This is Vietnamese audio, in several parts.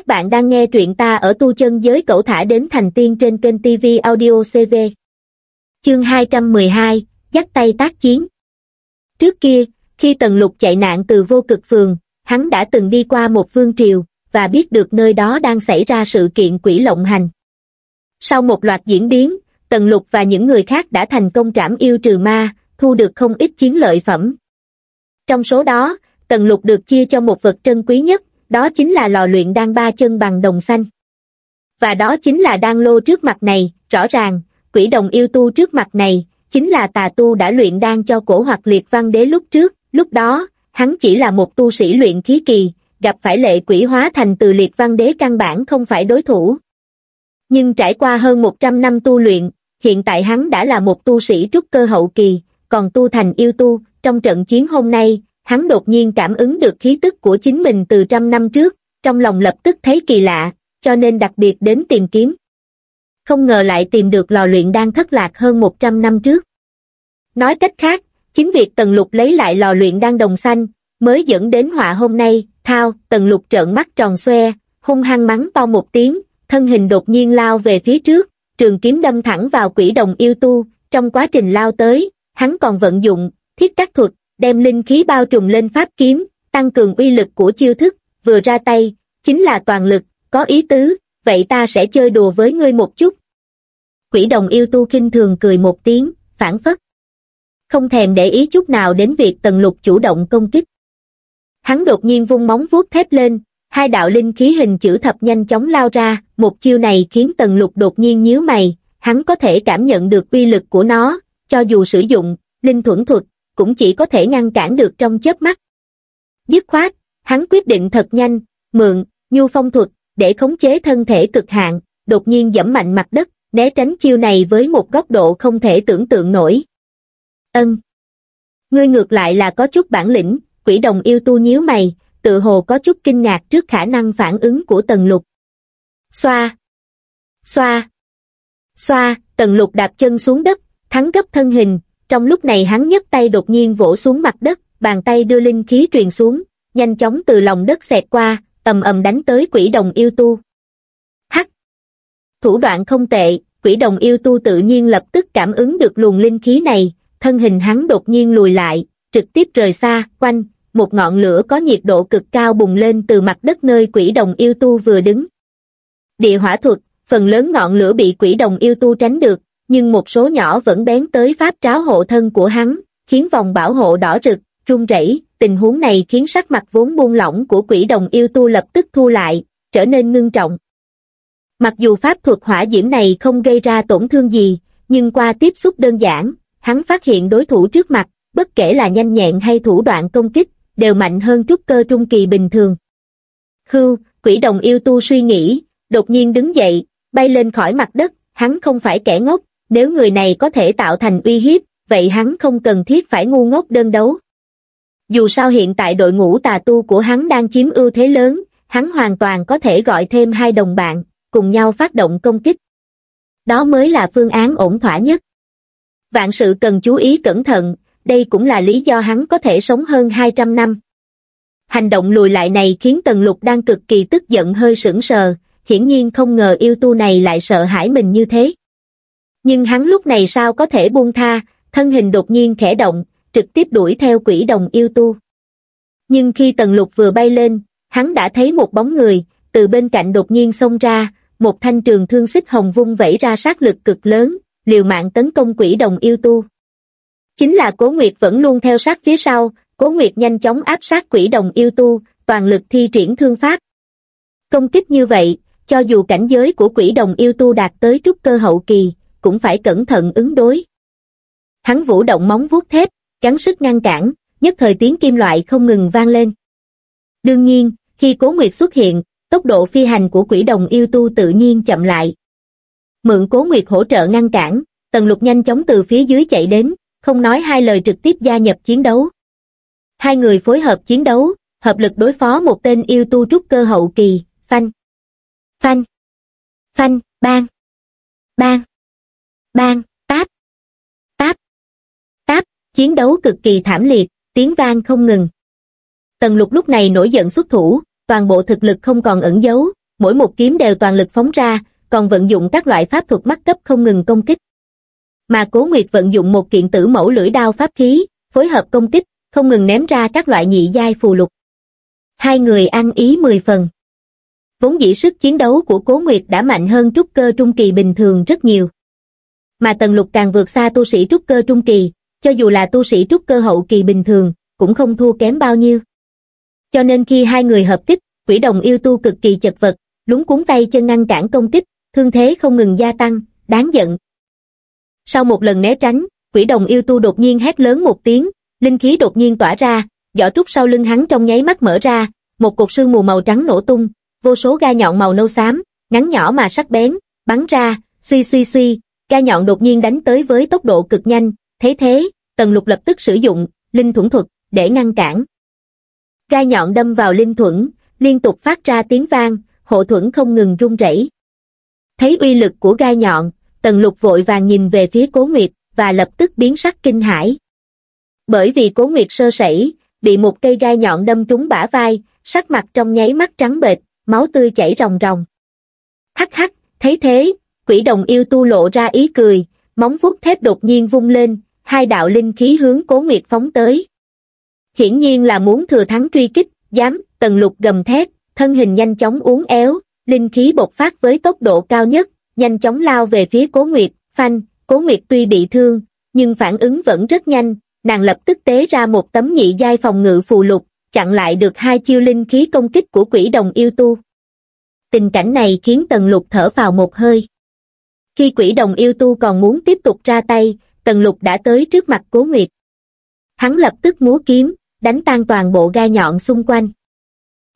Các bạn đang nghe truyện ta ở tu chân giới cậu thả đến thành tiên trên kênh TV Audio CV. Chương 212, dắt tay tác chiến. Trước kia, khi Tần Lục chạy nạn từ vô cực phường, hắn đã từng đi qua một vương triều, và biết được nơi đó đang xảy ra sự kiện quỷ lộng hành. Sau một loạt diễn biến, Tần Lục và những người khác đã thành công trảm yêu trừ ma, thu được không ít chiến lợi phẩm. Trong số đó, Tần Lục được chia cho một vật trân quý nhất, đó chính là lò luyện đan ba chân bằng đồng xanh. Và đó chính là đan lô trước mặt này, rõ ràng, quỷ đồng yêu tu trước mặt này, chính là tà tu đã luyện đan cho cổ hoặc liệt văn đế lúc trước, lúc đó, hắn chỉ là một tu sĩ luyện khí kỳ, gặp phải lệ quỷ hóa thành từ liệt văn đế căn bản không phải đối thủ. Nhưng trải qua hơn 100 năm tu luyện, hiện tại hắn đã là một tu sĩ trúc cơ hậu kỳ, còn tu thành yêu tu, trong trận chiến hôm nay, hắn đột nhiên cảm ứng được khí tức của chính mình từ trăm năm trước, trong lòng lập tức thấy kỳ lạ, cho nên đặc biệt đến tìm kiếm. Không ngờ lại tìm được lò luyện đang thất lạc hơn 100 năm trước. Nói cách khác, chính việc Tần Lục lấy lại lò luyện đang đồng xanh, mới dẫn đến họa hôm nay, thao, Tần Lục trợn mắt tròn xoe, hung hăng mắng to một tiếng, thân hình đột nhiên lao về phía trước, trường kiếm đâm thẳng vào quỷ đồng yêu tu, trong quá trình lao tới, hắn còn vận dụng, thiết cắt thuật, đem linh khí bao trùm lên pháp kiếm, tăng cường uy lực của chiêu thức, vừa ra tay, chính là toàn lực, có ý tứ, vậy ta sẽ chơi đùa với ngươi một chút. Quỷ đồng yêu tu kinh thường cười một tiếng, phản phất. Không thèm để ý chút nào đến việc tần lục chủ động công kích. Hắn đột nhiên vung móng vuốt thép lên, hai đạo linh khí hình chữ thập nhanh chóng lao ra, một chiêu này khiến tần lục đột nhiên nhíu mày, hắn có thể cảm nhận được uy lực của nó, cho dù sử dụng, linh thuẫn thuật, cũng chỉ có thể ngăn cản được trong chớp mắt. Dứt khoát, hắn quyết định thật nhanh, mượn, nhu phong thuật, để khống chế thân thể cực hạn, đột nhiên dẫm mạnh mặt đất, né tránh chiêu này với một góc độ không thể tưởng tượng nổi. Ân. Ngươi ngược lại là có chút bản lĩnh, quỷ đồng yêu tu nhíu mày, tự hồ có chút kinh ngạc trước khả năng phản ứng của tần lục. Xoa. Xoa. Xoa, tần lục đạp chân xuống đất, thắng gấp thân hình, trong lúc này hắn nhấc tay đột nhiên vỗ xuống mặt đất, bàn tay đưa linh khí truyền xuống, nhanh chóng từ lòng đất xẹt qua, ầm ầm đánh tới quỷ đồng yêu tu. Hắc! Thủ đoạn không tệ, quỷ đồng yêu tu tự nhiên lập tức cảm ứng được luồng linh khí này, thân hình hắn đột nhiên lùi lại, trực tiếp rời xa, quanh, một ngọn lửa có nhiệt độ cực cao bùng lên từ mặt đất nơi quỷ đồng yêu tu vừa đứng. Địa hỏa thuật, phần lớn ngọn lửa bị quỷ đồng yêu tu tránh được, nhưng một số nhỏ vẫn bén tới pháp tráo hộ thân của hắn, khiến vòng bảo hộ đỏ rực, rung rẩy. tình huống này khiến sắc mặt vốn buông lỏng của quỷ đồng yêu tu lập tức thu lại, trở nên ngưng trọng. Mặc dù pháp thuật hỏa diễm này không gây ra tổn thương gì, nhưng qua tiếp xúc đơn giản, hắn phát hiện đối thủ trước mặt, bất kể là nhanh nhẹn hay thủ đoạn công kích, đều mạnh hơn trúc cơ trung kỳ bình thường. Hưu, quỷ đồng yêu tu suy nghĩ, đột nhiên đứng dậy, bay lên khỏi mặt đất, hắn không phải kẻ ngốc, nếu người này có thể tạo thành uy hiếp, vậy hắn không cần thiết phải ngu ngốc đơn đấu. Dù sao hiện tại đội ngũ tà tu của hắn đang chiếm ưu thế lớn, hắn hoàn toàn có thể gọi thêm hai đồng bạn, cùng nhau phát động công kích. Đó mới là phương án ổn thỏa nhất. Vạn sự cần chú ý cẩn thận, đây cũng là lý do hắn có thể sống hơn 200 năm. Hành động lùi lại này khiến Tần Lục đang cực kỳ tức giận hơi sững sờ, hiển nhiên không ngờ yêu tu này lại sợ hãi mình như thế. Nhưng hắn lúc này sao có thể buông tha, thân hình đột nhiên khẽ động, trực tiếp đuổi theo quỷ đồng yêu tu. Nhưng khi tần lục vừa bay lên, hắn đã thấy một bóng người, từ bên cạnh đột nhiên xông ra, một thanh trường thương xích hồng vung vẩy ra sát lực cực lớn, liều mạng tấn công quỷ đồng yêu tu. Chính là Cố Nguyệt vẫn luôn theo sát phía sau, Cố Nguyệt nhanh chóng áp sát quỷ đồng yêu tu, toàn lực thi triển thương pháp. Công kích như vậy, cho dù cảnh giới của quỷ đồng yêu tu đạt tới trúc cơ hậu kỳ, cũng phải cẩn thận ứng đối. Hắn vũ động móng vuốt thép, gắng sức ngăn cản, nhất thời tiếng kim loại không ngừng vang lên. Đương nhiên, khi Cố Nguyệt xuất hiện, tốc độ phi hành của quỷ đồng yêu tu tự nhiên chậm lại. Mượn Cố Nguyệt hỗ trợ ngăn cản, Tần Lục nhanh chóng từ phía dưới chạy đến, không nói hai lời trực tiếp gia nhập chiến đấu. Hai người phối hợp chiến đấu, hợp lực đối phó một tên yêu tu trúc cơ hậu kỳ, phanh. Phanh. Phanh, bang. Bang bang, táp, táp, táp, chiến đấu cực kỳ thảm liệt, tiếng vang không ngừng. Tần lục lúc này nổi giận xuất thủ, toàn bộ thực lực không còn ẩn giấu, mỗi một kiếm đều toàn lực phóng ra, còn vận dụng các loại pháp thuật mắt cấp không ngừng công kích. Mà Cố Nguyệt vận dụng một kiện tử mẫu lưỡi đao pháp khí, phối hợp công kích, không ngừng ném ra các loại nhị giai phù lục. Hai người ăn ý mười phần. Vốn dĩ sức chiến đấu của Cố Nguyệt đã mạnh hơn trúc cơ trung kỳ bình thường rất nhiều. Mà tần lục càng vượt xa tu sĩ trúc cơ trung kỳ, cho dù là tu sĩ trúc cơ hậu kỳ bình thường, cũng không thua kém bao nhiêu. Cho nên khi hai người hợp kích, quỷ đồng yêu tu cực kỳ chật vật, lúng cuốn tay chân ngăn cản công kích, thương thế không ngừng gia tăng, đáng giận. Sau một lần né tránh, quỷ đồng yêu tu đột nhiên hét lớn một tiếng, linh khí đột nhiên tỏa ra, giỏ trúc sau lưng hắn trong nháy mắt mở ra, một cột sương mù màu trắng nổ tung, vô số gai nhọn màu nâu xám, ngắn nhỏ mà sắc bén, bắn ra, suy suy suy, gai nhọn đột nhiên đánh tới với tốc độ cực nhanh, thế thế, Tần Lục lập tức sử dụng linh thuẫn thuật để ngăn cản. Gai nhọn đâm vào linh thuẫn, liên tục phát ra tiếng vang, hộ thuẫn không ngừng rung rẩy. Thấy uy lực của gai nhọn, Tần Lục vội vàng nhìn về phía Cố Nguyệt và lập tức biến sắc kinh hãi. Bởi vì Cố Nguyệt sơ sẩy, bị một cây gai nhọn đâm trúng bả vai, sắc mặt trong nháy mắt trắng bệch, máu tươi chảy ròng ròng. Hắc hắc, thấy thế, quỷ đồng yêu tu lộ ra ý cười, móng vuốt thép đột nhiên vung lên, hai đạo linh khí hướng Cố Nguyệt phóng tới. Hiển nhiên là muốn thừa thắng truy kích, dám, tần lục gầm thét, thân hình nhanh chóng uốn éo, linh khí bộc phát với tốc độ cao nhất, nhanh chóng lao về phía Cố Nguyệt, phanh, Cố Nguyệt tuy bị thương, nhưng phản ứng vẫn rất nhanh, nàng lập tức tế ra một tấm nhị giai phòng ngự phù lục, chặn lại được hai chiêu linh khí công kích của quỷ đồng yêu tu. Tình cảnh này khiến Tần Lục thở vào một hơi. Khi quỷ đồng yêu tu còn muốn tiếp tục ra tay, Tần Lục đã tới trước mặt Cố Nguyệt. Hắn lập tức múa kiếm, đánh tan toàn bộ gai nhọn xung quanh.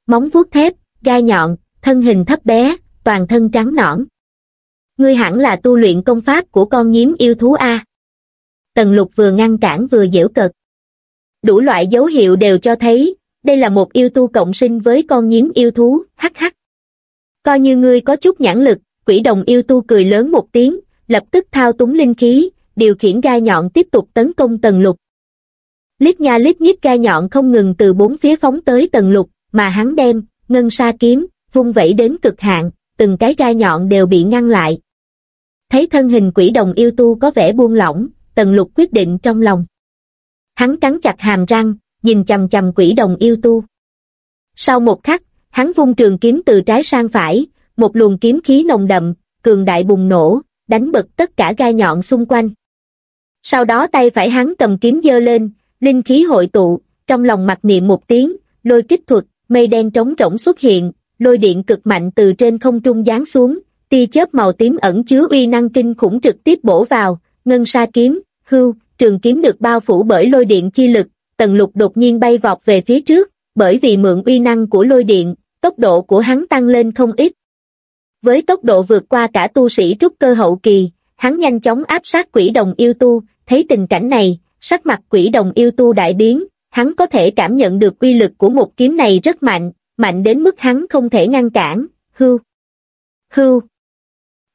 Móng vuốt thép, gai nhọn, thân hình thấp bé, toàn thân trắng nõn. Ngươi hẳn là tu luyện công pháp của con nhím yêu thú A. Tần lục vừa ngăn cản vừa dễu cợt. Đủ loại dấu hiệu đều cho thấy, đây là một yêu tu cộng sinh với con nhím yêu thú, hắc hắc. Coi như ngươi có chút nhãn lực, quỷ đồng yêu tu cười lớn một tiếng, lập tức thao túng linh khí, điều khiển gai nhọn tiếp tục tấn công tần lục. Lít nha lít nhít gai nhọn không ngừng từ bốn phía phóng tới tần lục, mà hắn đem, ngân sa kiếm, vung vẩy đến cực hạn, từng cái gai nhọn đều bị ngăn lại. Thấy thân hình quỷ đồng yêu tu có vẻ buông lỏng, tần lục quyết định trong lòng. Hắn cắn chặt hàm răng, nhìn chầm chầm quỷ đồng yêu tu. Sau một khắc, hắn vung trường kiếm từ trái sang phải, một luồng kiếm khí nồng đậm, cường đại bùng nổ, đánh bật tất cả gai nhọn xung quanh. Sau đó tay phải hắn cầm kiếm giơ lên, linh khí hội tụ, trong lòng mặc niệm một tiếng, lôi kích thuật, mây đen trống rỗng xuất hiện, lôi điện cực mạnh từ trên không trung giáng xuống, tia chớp màu tím ẩn chứa uy năng kinh khủng trực tiếp bổ vào, ngân sa kiếm, hưu, trường kiếm được bao phủ bởi lôi điện chi lực, tần lục đột nhiên bay vọt về phía trước, bởi vì mượn uy năng của lôi điện, tốc độ của hắn tăng lên không ít. Với tốc độ vượt qua cả tu sĩ trúc cơ hậu kỳ, hắn nhanh chóng áp sát quỷ đồng yêu tu, thấy tình cảnh này, sắc mặt quỷ đồng yêu tu đại biến, hắn có thể cảm nhận được uy lực của một kiếm này rất mạnh, mạnh đến mức hắn không thể ngăn cản, hưu, hưu,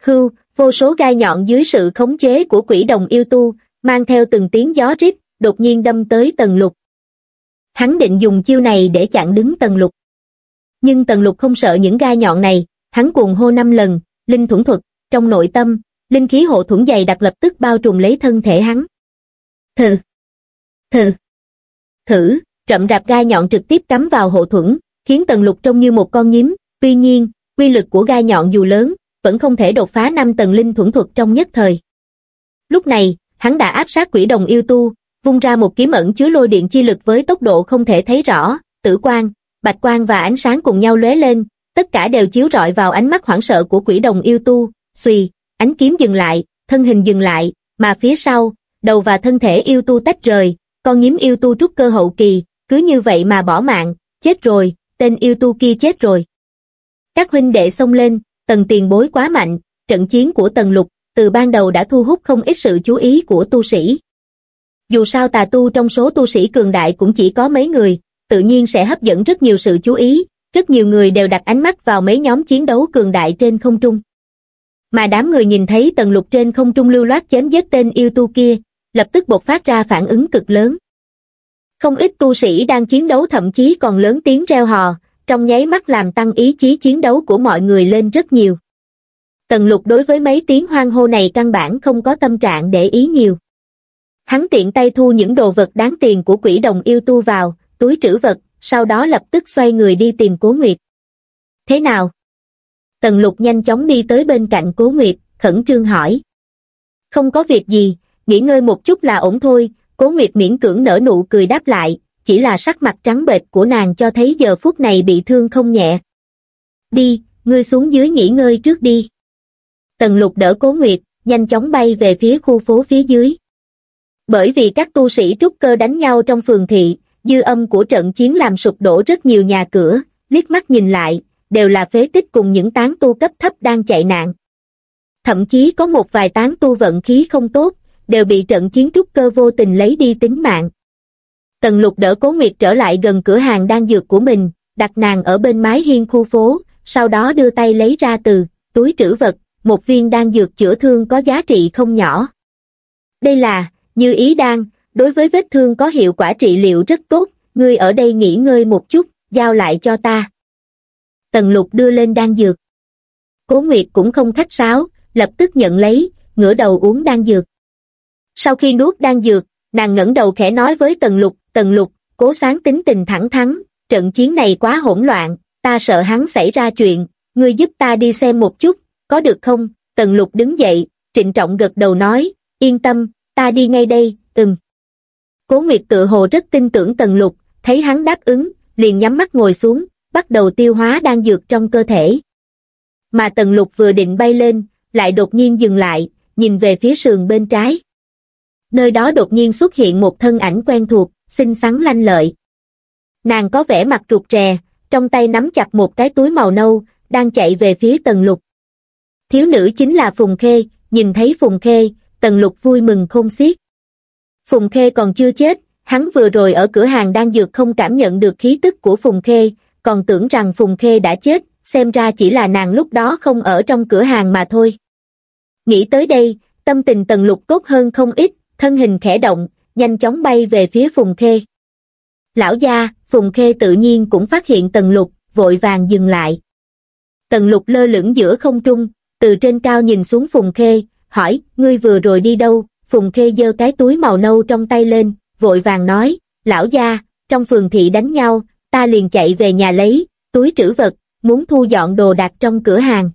hưu, vô số gai nhọn dưới sự khống chế của quỷ đồng yêu tu, mang theo từng tiếng gió rít, đột nhiên đâm tới tầng lục. Hắn định dùng chiêu này để chặn đứng tầng lục. Nhưng tầng lục không sợ những gai nhọn này, hắn cuồng hô năm lần, linh thuẫn thuật, trong nội tâm, linh khí hộ thuẫn dày đặc lập tức bao trùm lấy thân thể hắn. Thừ, thừ, thử, rậm rạp gai nhọn trực tiếp cắm vào hộ thuẫn, khiến tầng lục trông như một con nhím, tuy nhiên, quy lực của gai nhọn dù lớn, vẫn không thể đột phá năm tầng linh thuẫn thuật trong nhất thời. Lúc này, hắn đã áp sát quỷ đồng yêu tu, vung ra một kiếm ẩn chứa lôi điện chi lực với tốc độ không thể thấy rõ, tử quang, bạch quang và ánh sáng cùng nhau lóe lên, tất cả đều chiếu rọi vào ánh mắt hoảng sợ của quỷ đồng yêu tu, suy, ánh kiếm dừng lại, thân hình dừng lại, mà phía sau, đầu và thân thể yêu tu tách rời, con nhím yêu tu trúc cơ hậu kỳ, cứ như vậy mà bỏ mạng, chết rồi, tên yêu tu kia chết rồi. Các huynh đệ xông lên, tần tiền bối quá mạnh, trận chiến của tần lục, từ ban đầu đã thu hút không ít sự chú ý của tu sĩ. Dù sao tà tu trong số tu sĩ cường đại cũng chỉ có mấy người, tự nhiên sẽ hấp dẫn rất nhiều sự chú ý, rất nhiều người đều đặt ánh mắt vào mấy nhóm chiến đấu cường đại trên không trung. Mà đám người nhìn thấy tần lục trên không trung lưu loát chém giết tên yêu tu kia, lập tức bộc phát ra phản ứng cực lớn. Không ít tu sĩ đang chiến đấu thậm chí còn lớn tiếng reo hò, trong nháy mắt làm tăng ý chí chiến đấu của mọi người lên rất nhiều. Tần lục đối với mấy tiếng hoang hô này căn bản không có tâm trạng để ý nhiều. Hắn tiện tay thu những đồ vật đáng tiền của quỷ đồng yêu tu vào, túi trữ vật, sau đó lập tức xoay người đi tìm Cố Nguyệt. Thế nào? Tần lục nhanh chóng đi tới bên cạnh Cố Nguyệt, khẩn trương hỏi. Không có việc gì, nghỉ ngơi một chút là ổn thôi, Cố Nguyệt miễn cưỡng nở nụ cười đáp lại, chỉ là sắc mặt trắng bệch của nàng cho thấy giờ phút này bị thương không nhẹ. Đi, ngươi xuống dưới nghỉ ngơi trước đi. Tần lục đỡ Cố Nguyệt, nhanh chóng bay về phía khu phố phía dưới. Bởi vì các tu sĩ trúc cơ đánh nhau trong phường thị, dư âm của trận chiến làm sụp đổ rất nhiều nhà cửa, liếc mắt nhìn lại, đều là phế tích cùng những tán tu cấp thấp đang chạy nạn. Thậm chí có một vài tán tu vận khí không tốt, đều bị trận chiến trúc cơ vô tình lấy đi tính mạng. Tần lục đỡ cố nguyệt trở lại gần cửa hàng đang dược của mình, đặt nàng ở bên mái hiên khu phố, sau đó đưa tay lấy ra từ túi trữ vật, một viên đan dược chữa thương có giá trị không nhỏ. Đây là, như ý đan, đối với vết thương có hiệu quả trị liệu rất tốt, ngươi ở đây nghỉ ngơi một chút, giao lại cho ta. Tần lục đưa lên đan dược. Cố Nguyệt cũng không khách sáo, lập tức nhận lấy, ngửa đầu uống đan dược. Sau khi nuốt đan dược, nàng ngẩng đầu khẽ nói với Tần Lục, Tần Lục, cố sáng tính tình thẳng thắn, trận chiến này quá hỗn loạn, ta sợ hắn xảy ra chuyện, ngươi giúp ta đi xem một chút, có được không? Tần Lục đứng dậy, trịnh trọng gật đầu nói, yên tâm, ta đi ngay đây, ừm. Cố Nguyệt tự hồ rất tin tưởng Tần Lục, thấy hắn đáp ứng, liền nhắm mắt ngồi xuống, bắt đầu tiêu hóa đang dược trong cơ thể. Mà Tần Lục vừa định bay lên, lại đột nhiên dừng lại, nhìn về phía sườn bên trái. Nơi đó đột nhiên xuất hiện một thân ảnh quen thuộc, xinh xắn lanh lợi. Nàng có vẻ mặt rụt rè, trong tay nắm chặt một cái túi màu nâu, đang chạy về phía Tần Lục. Thiếu nữ chính là Phùng Khê, nhìn thấy Phùng Khê, Tần Lục vui mừng không xiết. Phùng Khê còn chưa chết, hắn vừa rồi ở cửa hàng đang dược không cảm nhận được khí tức của Phùng Khê, còn tưởng rằng Phùng Khê đã chết, xem ra chỉ là nàng lúc đó không ở trong cửa hàng mà thôi. Nghĩ tới đây, tâm tình Tần Lục cốt hơn không ít, thân hình khẽ động, nhanh chóng bay về phía Phùng Khê. Lão gia, Phùng Khê tự nhiên cũng phát hiện Tần Lục, vội vàng dừng lại. Tần Lục lơ lửng giữa không trung, từ trên cao nhìn xuống Phùng Khê, hỏi, ngươi vừa rồi đi đâu? Phùng Khê giơ cái túi màu nâu trong tay lên, vội vàng nói, lão gia, trong phường thị đánh nhau, ta liền chạy về nhà lấy, túi trữ vật, muốn thu dọn đồ đạc trong cửa hàng.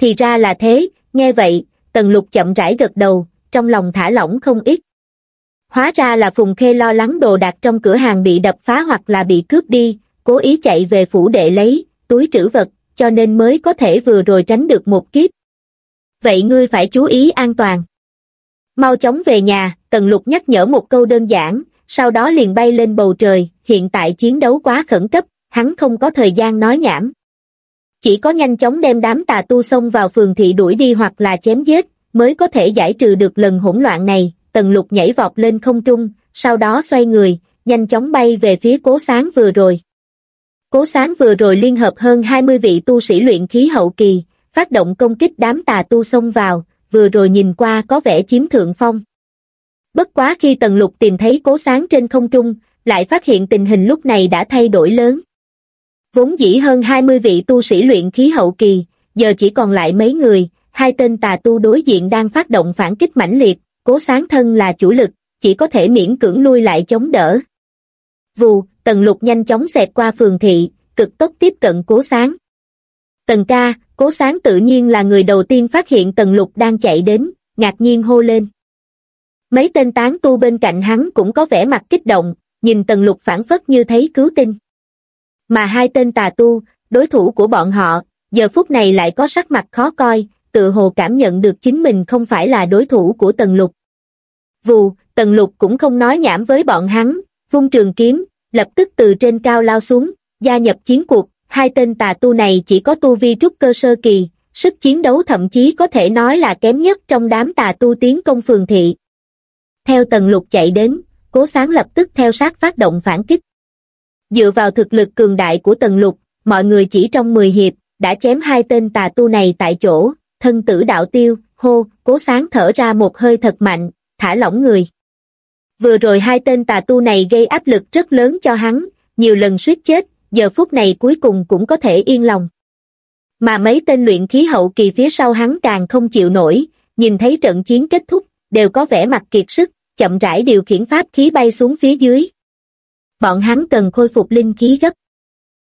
Thì ra là thế, nghe vậy, Tần Lục chậm rãi gật đầu, trong lòng thả lỏng không ít. Hóa ra là Phùng Khê lo lắng đồ đạc trong cửa hàng bị đập phá hoặc là bị cướp đi, cố ý chạy về phủ đệ lấy, túi trữ vật, cho nên mới có thể vừa rồi tránh được một kiếp. Vậy ngươi phải chú ý an toàn. Mau chóng về nhà, Tần Lục nhắc nhở một câu đơn giản, sau đó liền bay lên bầu trời, hiện tại chiến đấu quá khẩn cấp, hắn không có thời gian nói nhảm. Chỉ có nhanh chóng đem đám tà tu xông vào phường thị đuổi đi hoặc là chém giết, mới có thể giải trừ được lần hỗn loạn này, tần lục nhảy vọt lên không trung, sau đó xoay người, nhanh chóng bay về phía cố sáng vừa rồi. Cố sáng vừa rồi liên hợp hơn 20 vị tu sĩ luyện khí hậu kỳ, phát động công kích đám tà tu xông vào, vừa rồi nhìn qua có vẻ chiếm thượng phong. Bất quá khi tần lục tìm thấy cố sáng trên không trung, lại phát hiện tình hình lúc này đã thay đổi lớn. Vốn dĩ hơn 20 vị tu sĩ luyện khí hậu kỳ, giờ chỉ còn lại mấy người, hai tên tà tu đối diện đang phát động phản kích mãnh liệt, cố sáng thân là chủ lực, chỉ có thể miễn cưỡng lui lại chống đỡ. Vù, tần lục nhanh chóng xẹt qua phường thị, cực tốc tiếp cận cố sáng. Tần ca, cố sáng tự nhiên là người đầu tiên phát hiện tần lục đang chạy đến, ngạc nhiên hô lên. Mấy tên tán tu bên cạnh hắn cũng có vẻ mặt kích động, nhìn tần lục phản phất như thấy cứu tinh. Mà hai tên tà tu, đối thủ của bọn họ, giờ phút này lại có sắc mặt khó coi, tự hồ cảm nhận được chính mình không phải là đối thủ của tần lục. Vù, tần lục cũng không nói nhảm với bọn hắn, vung trường kiếm, lập tức từ trên cao lao xuống, gia nhập chiến cuộc, hai tên tà tu này chỉ có tu vi trúc cơ sơ kỳ, sức chiến đấu thậm chí có thể nói là kém nhất trong đám tà tu tiến công phường thị. Theo tần lục chạy đến, cố sáng lập tức theo sát phát động phản kích. Dựa vào thực lực cường đại của tần lục, mọi người chỉ trong 10 hiệp, đã chém hai tên tà tu này tại chỗ, thân tử đạo tiêu, hô, cố sáng thở ra một hơi thật mạnh, thả lỏng người. Vừa rồi hai tên tà tu này gây áp lực rất lớn cho hắn, nhiều lần suýt chết, giờ phút này cuối cùng cũng có thể yên lòng. Mà mấy tên luyện khí hậu kỳ phía sau hắn càng không chịu nổi, nhìn thấy trận chiến kết thúc, đều có vẻ mặt kiệt sức, chậm rãi điều khiển pháp khí bay xuống phía dưới. Bọn hắn cần khôi phục linh khí gấp.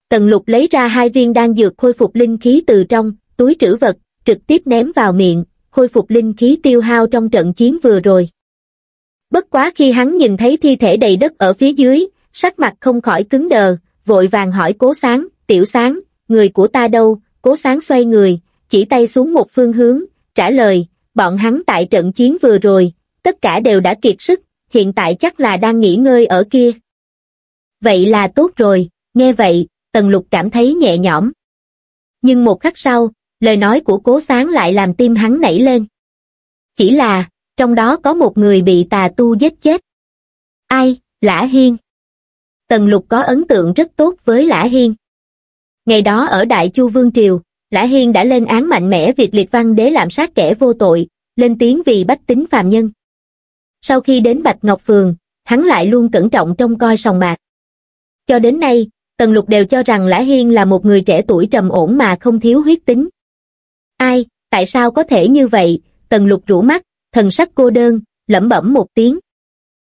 Tần lục lấy ra hai viên đan dược khôi phục linh khí từ trong, túi trữ vật, trực tiếp ném vào miệng, khôi phục linh khí tiêu hao trong trận chiến vừa rồi. Bất quá khi hắn nhìn thấy thi thể đầy đất ở phía dưới, sắc mặt không khỏi cứng đờ, vội vàng hỏi cố sáng, tiểu sáng, người của ta đâu, cố sáng xoay người, chỉ tay xuống một phương hướng, trả lời, bọn hắn tại trận chiến vừa rồi, tất cả đều đã kiệt sức, hiện tại chắc là đang nghỉ ngơi ở kia. Vậy là tốt rồi, nghe vậy, Tần Lục cảm thấy nhẹ nhõm. Nhưng một khắc sau, lời nói của cố sáng lại làm tim hắn nảy lên. Chỉ là, trong đó có một người bị tà tu giết chết. Ai, Lã Hiên. Tần Lục có ấn tượng rất tốt với Lã Hiên. Ngày đó ở Đại Chu Vương Triều, Lã Hiên đã lên án mạnh mẽ việc liệt văn đế lạm sát kẻ vô tội, lên tiếng vì bách tính phàm nhân. Sau khi đến Bạch Ngọc Phường, hắn lại luôn cẩn trọng trông coi sòng bạc. Cho đến nay, Tần Lục đều cho rằng Lã Hiên là một người trẻ tuổi trầm ổn mà không thiếu huyết tính. Ai, tại sao có thể như vậy? Tần Lục rũ mắt, thần sắc cô đơn, lẩm bẩm một tiếng.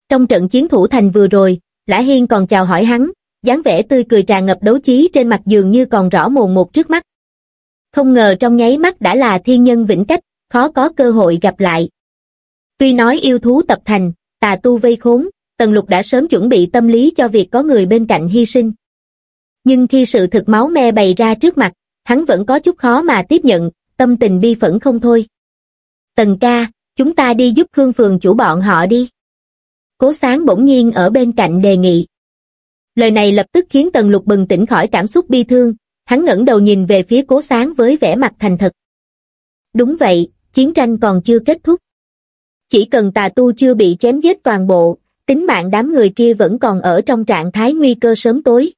Trong trận chiến thủ thành vừa rồi, Lã Hiên còn chào hỏi hắn, dáng vẻ tươi cười tràn ngập đấu chí trên mặt dường như còn rõ mồn một trước mắt. Không ngờ trong nháy mắt đã là thiên nhân vĩnh cách, khó có cơ hội gặp lại. Tuy nói yêu thú tập thành, tà tu vây khốn, Tần Lục đã sớm chuẩn bị tâm lý cho việc có người bên cạnh hy sinh. Nhưng khi sự thực máu me bày ra trước mặt, hắn vẫn có chút khó mà tiếp nhận, tâm tình bi phẫn không thôi. Tần ca, chúng ta đi giúp Khương Phường chủ bọn họ đi. Cố sáng bỗng nhiên ở bên cạnh đề nghị. Lời này lập tức khiến Tần Lục bừng tỉnh khỏi cảm xúc bi thương, hắn ngẩng đầu nhìn về phía cố sáng với vẻ mặt thành thật. Đúng vậy, chiến tranh còn chưa kết thúc. Chỉ cần tà tu chưa bị chém giết toàn bộ, tính mạng đám người kia vẫn còn ở trong trạng thái nguy cơ sớm tối.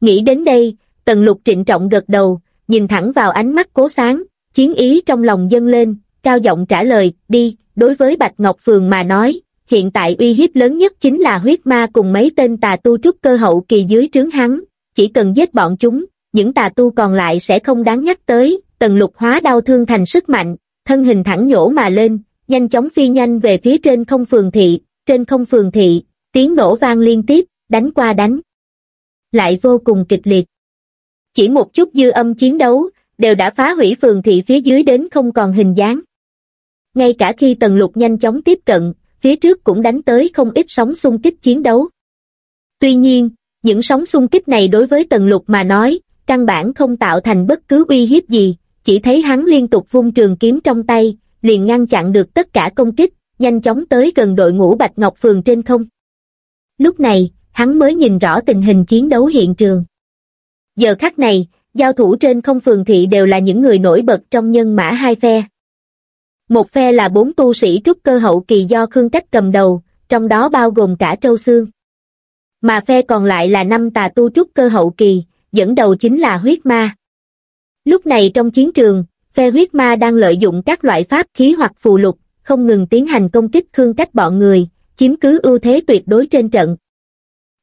Nghĩ đến đây, Tần Lục trịnh trọng gật đầu, nhìn thẳng vào ánh mắt cố sáng, chiến ý trong lòng dâng lên, cao giọng trả lời, đi, đối với Bạch Ngọc Phường mà nói, hiện tại uy hiếp lớn nhất chính là huyết ma cùng mấy tên tà tu trúc cơ hậu kỳ dưới trướng hắn, chỉ cần giết bọn chúng, những tà tu còn lại sẽ không đáng nhắc tới, tần lục hóa đau thương thành sức mạnh, thân hình thẳng nhổ mà lên, nhanh chóng phi nhanh về phía trên không phường thị, trên không phường thị, tiếng nổ vang liên tiếp, đánh qua đánh. Lại vô cùng kịch liệt. Chỉ một chút dư âm chiến đấu, đều đã phá hủy phường thị phía dưới đến không còn hình dáng. Ngay cả khi tần lục nhanh chóng tiếp cận, phía trước cũng đánh tới không ít sóng xung kích chiến đấu. Tuy nhiên, những sóng xung kích này đối với tần lục mà nói, căn bản không tạo thành bất cứ uy hiếp gì, chỉ thấy hắn liên tục vung trường kiếm trong tay, liền ngăn chặn được tất cả công kích, nhanh chóng tới gần đội ngũ Bạch Ngọc Phường trên không. Lúc này, hắn mới nhìn rõ tình hình chiến đấu hiện trường. Giờ khắc này, giao thủ trên không phường thị đều là những người nổi bật trong nhân mã hai phe. Một phe là bốn tu sĩ trúc cơ hậu kỳ do Khương Cách cầm đầu, trong đó bao gồm cả Trâu Xương. Mà phe còn lại là năm tà tu trúc cơ hậu kỳ, dẫn đầu chính là huyết ma. Lúc này trong chiến trường, phe huyết ma đang lợi dụng các loại pháp khí hoặc phù lục, không ngừng tiến hành công kích Khương Cách bọn người, chiếm cứ ưu thế tuyệt đối trên trận.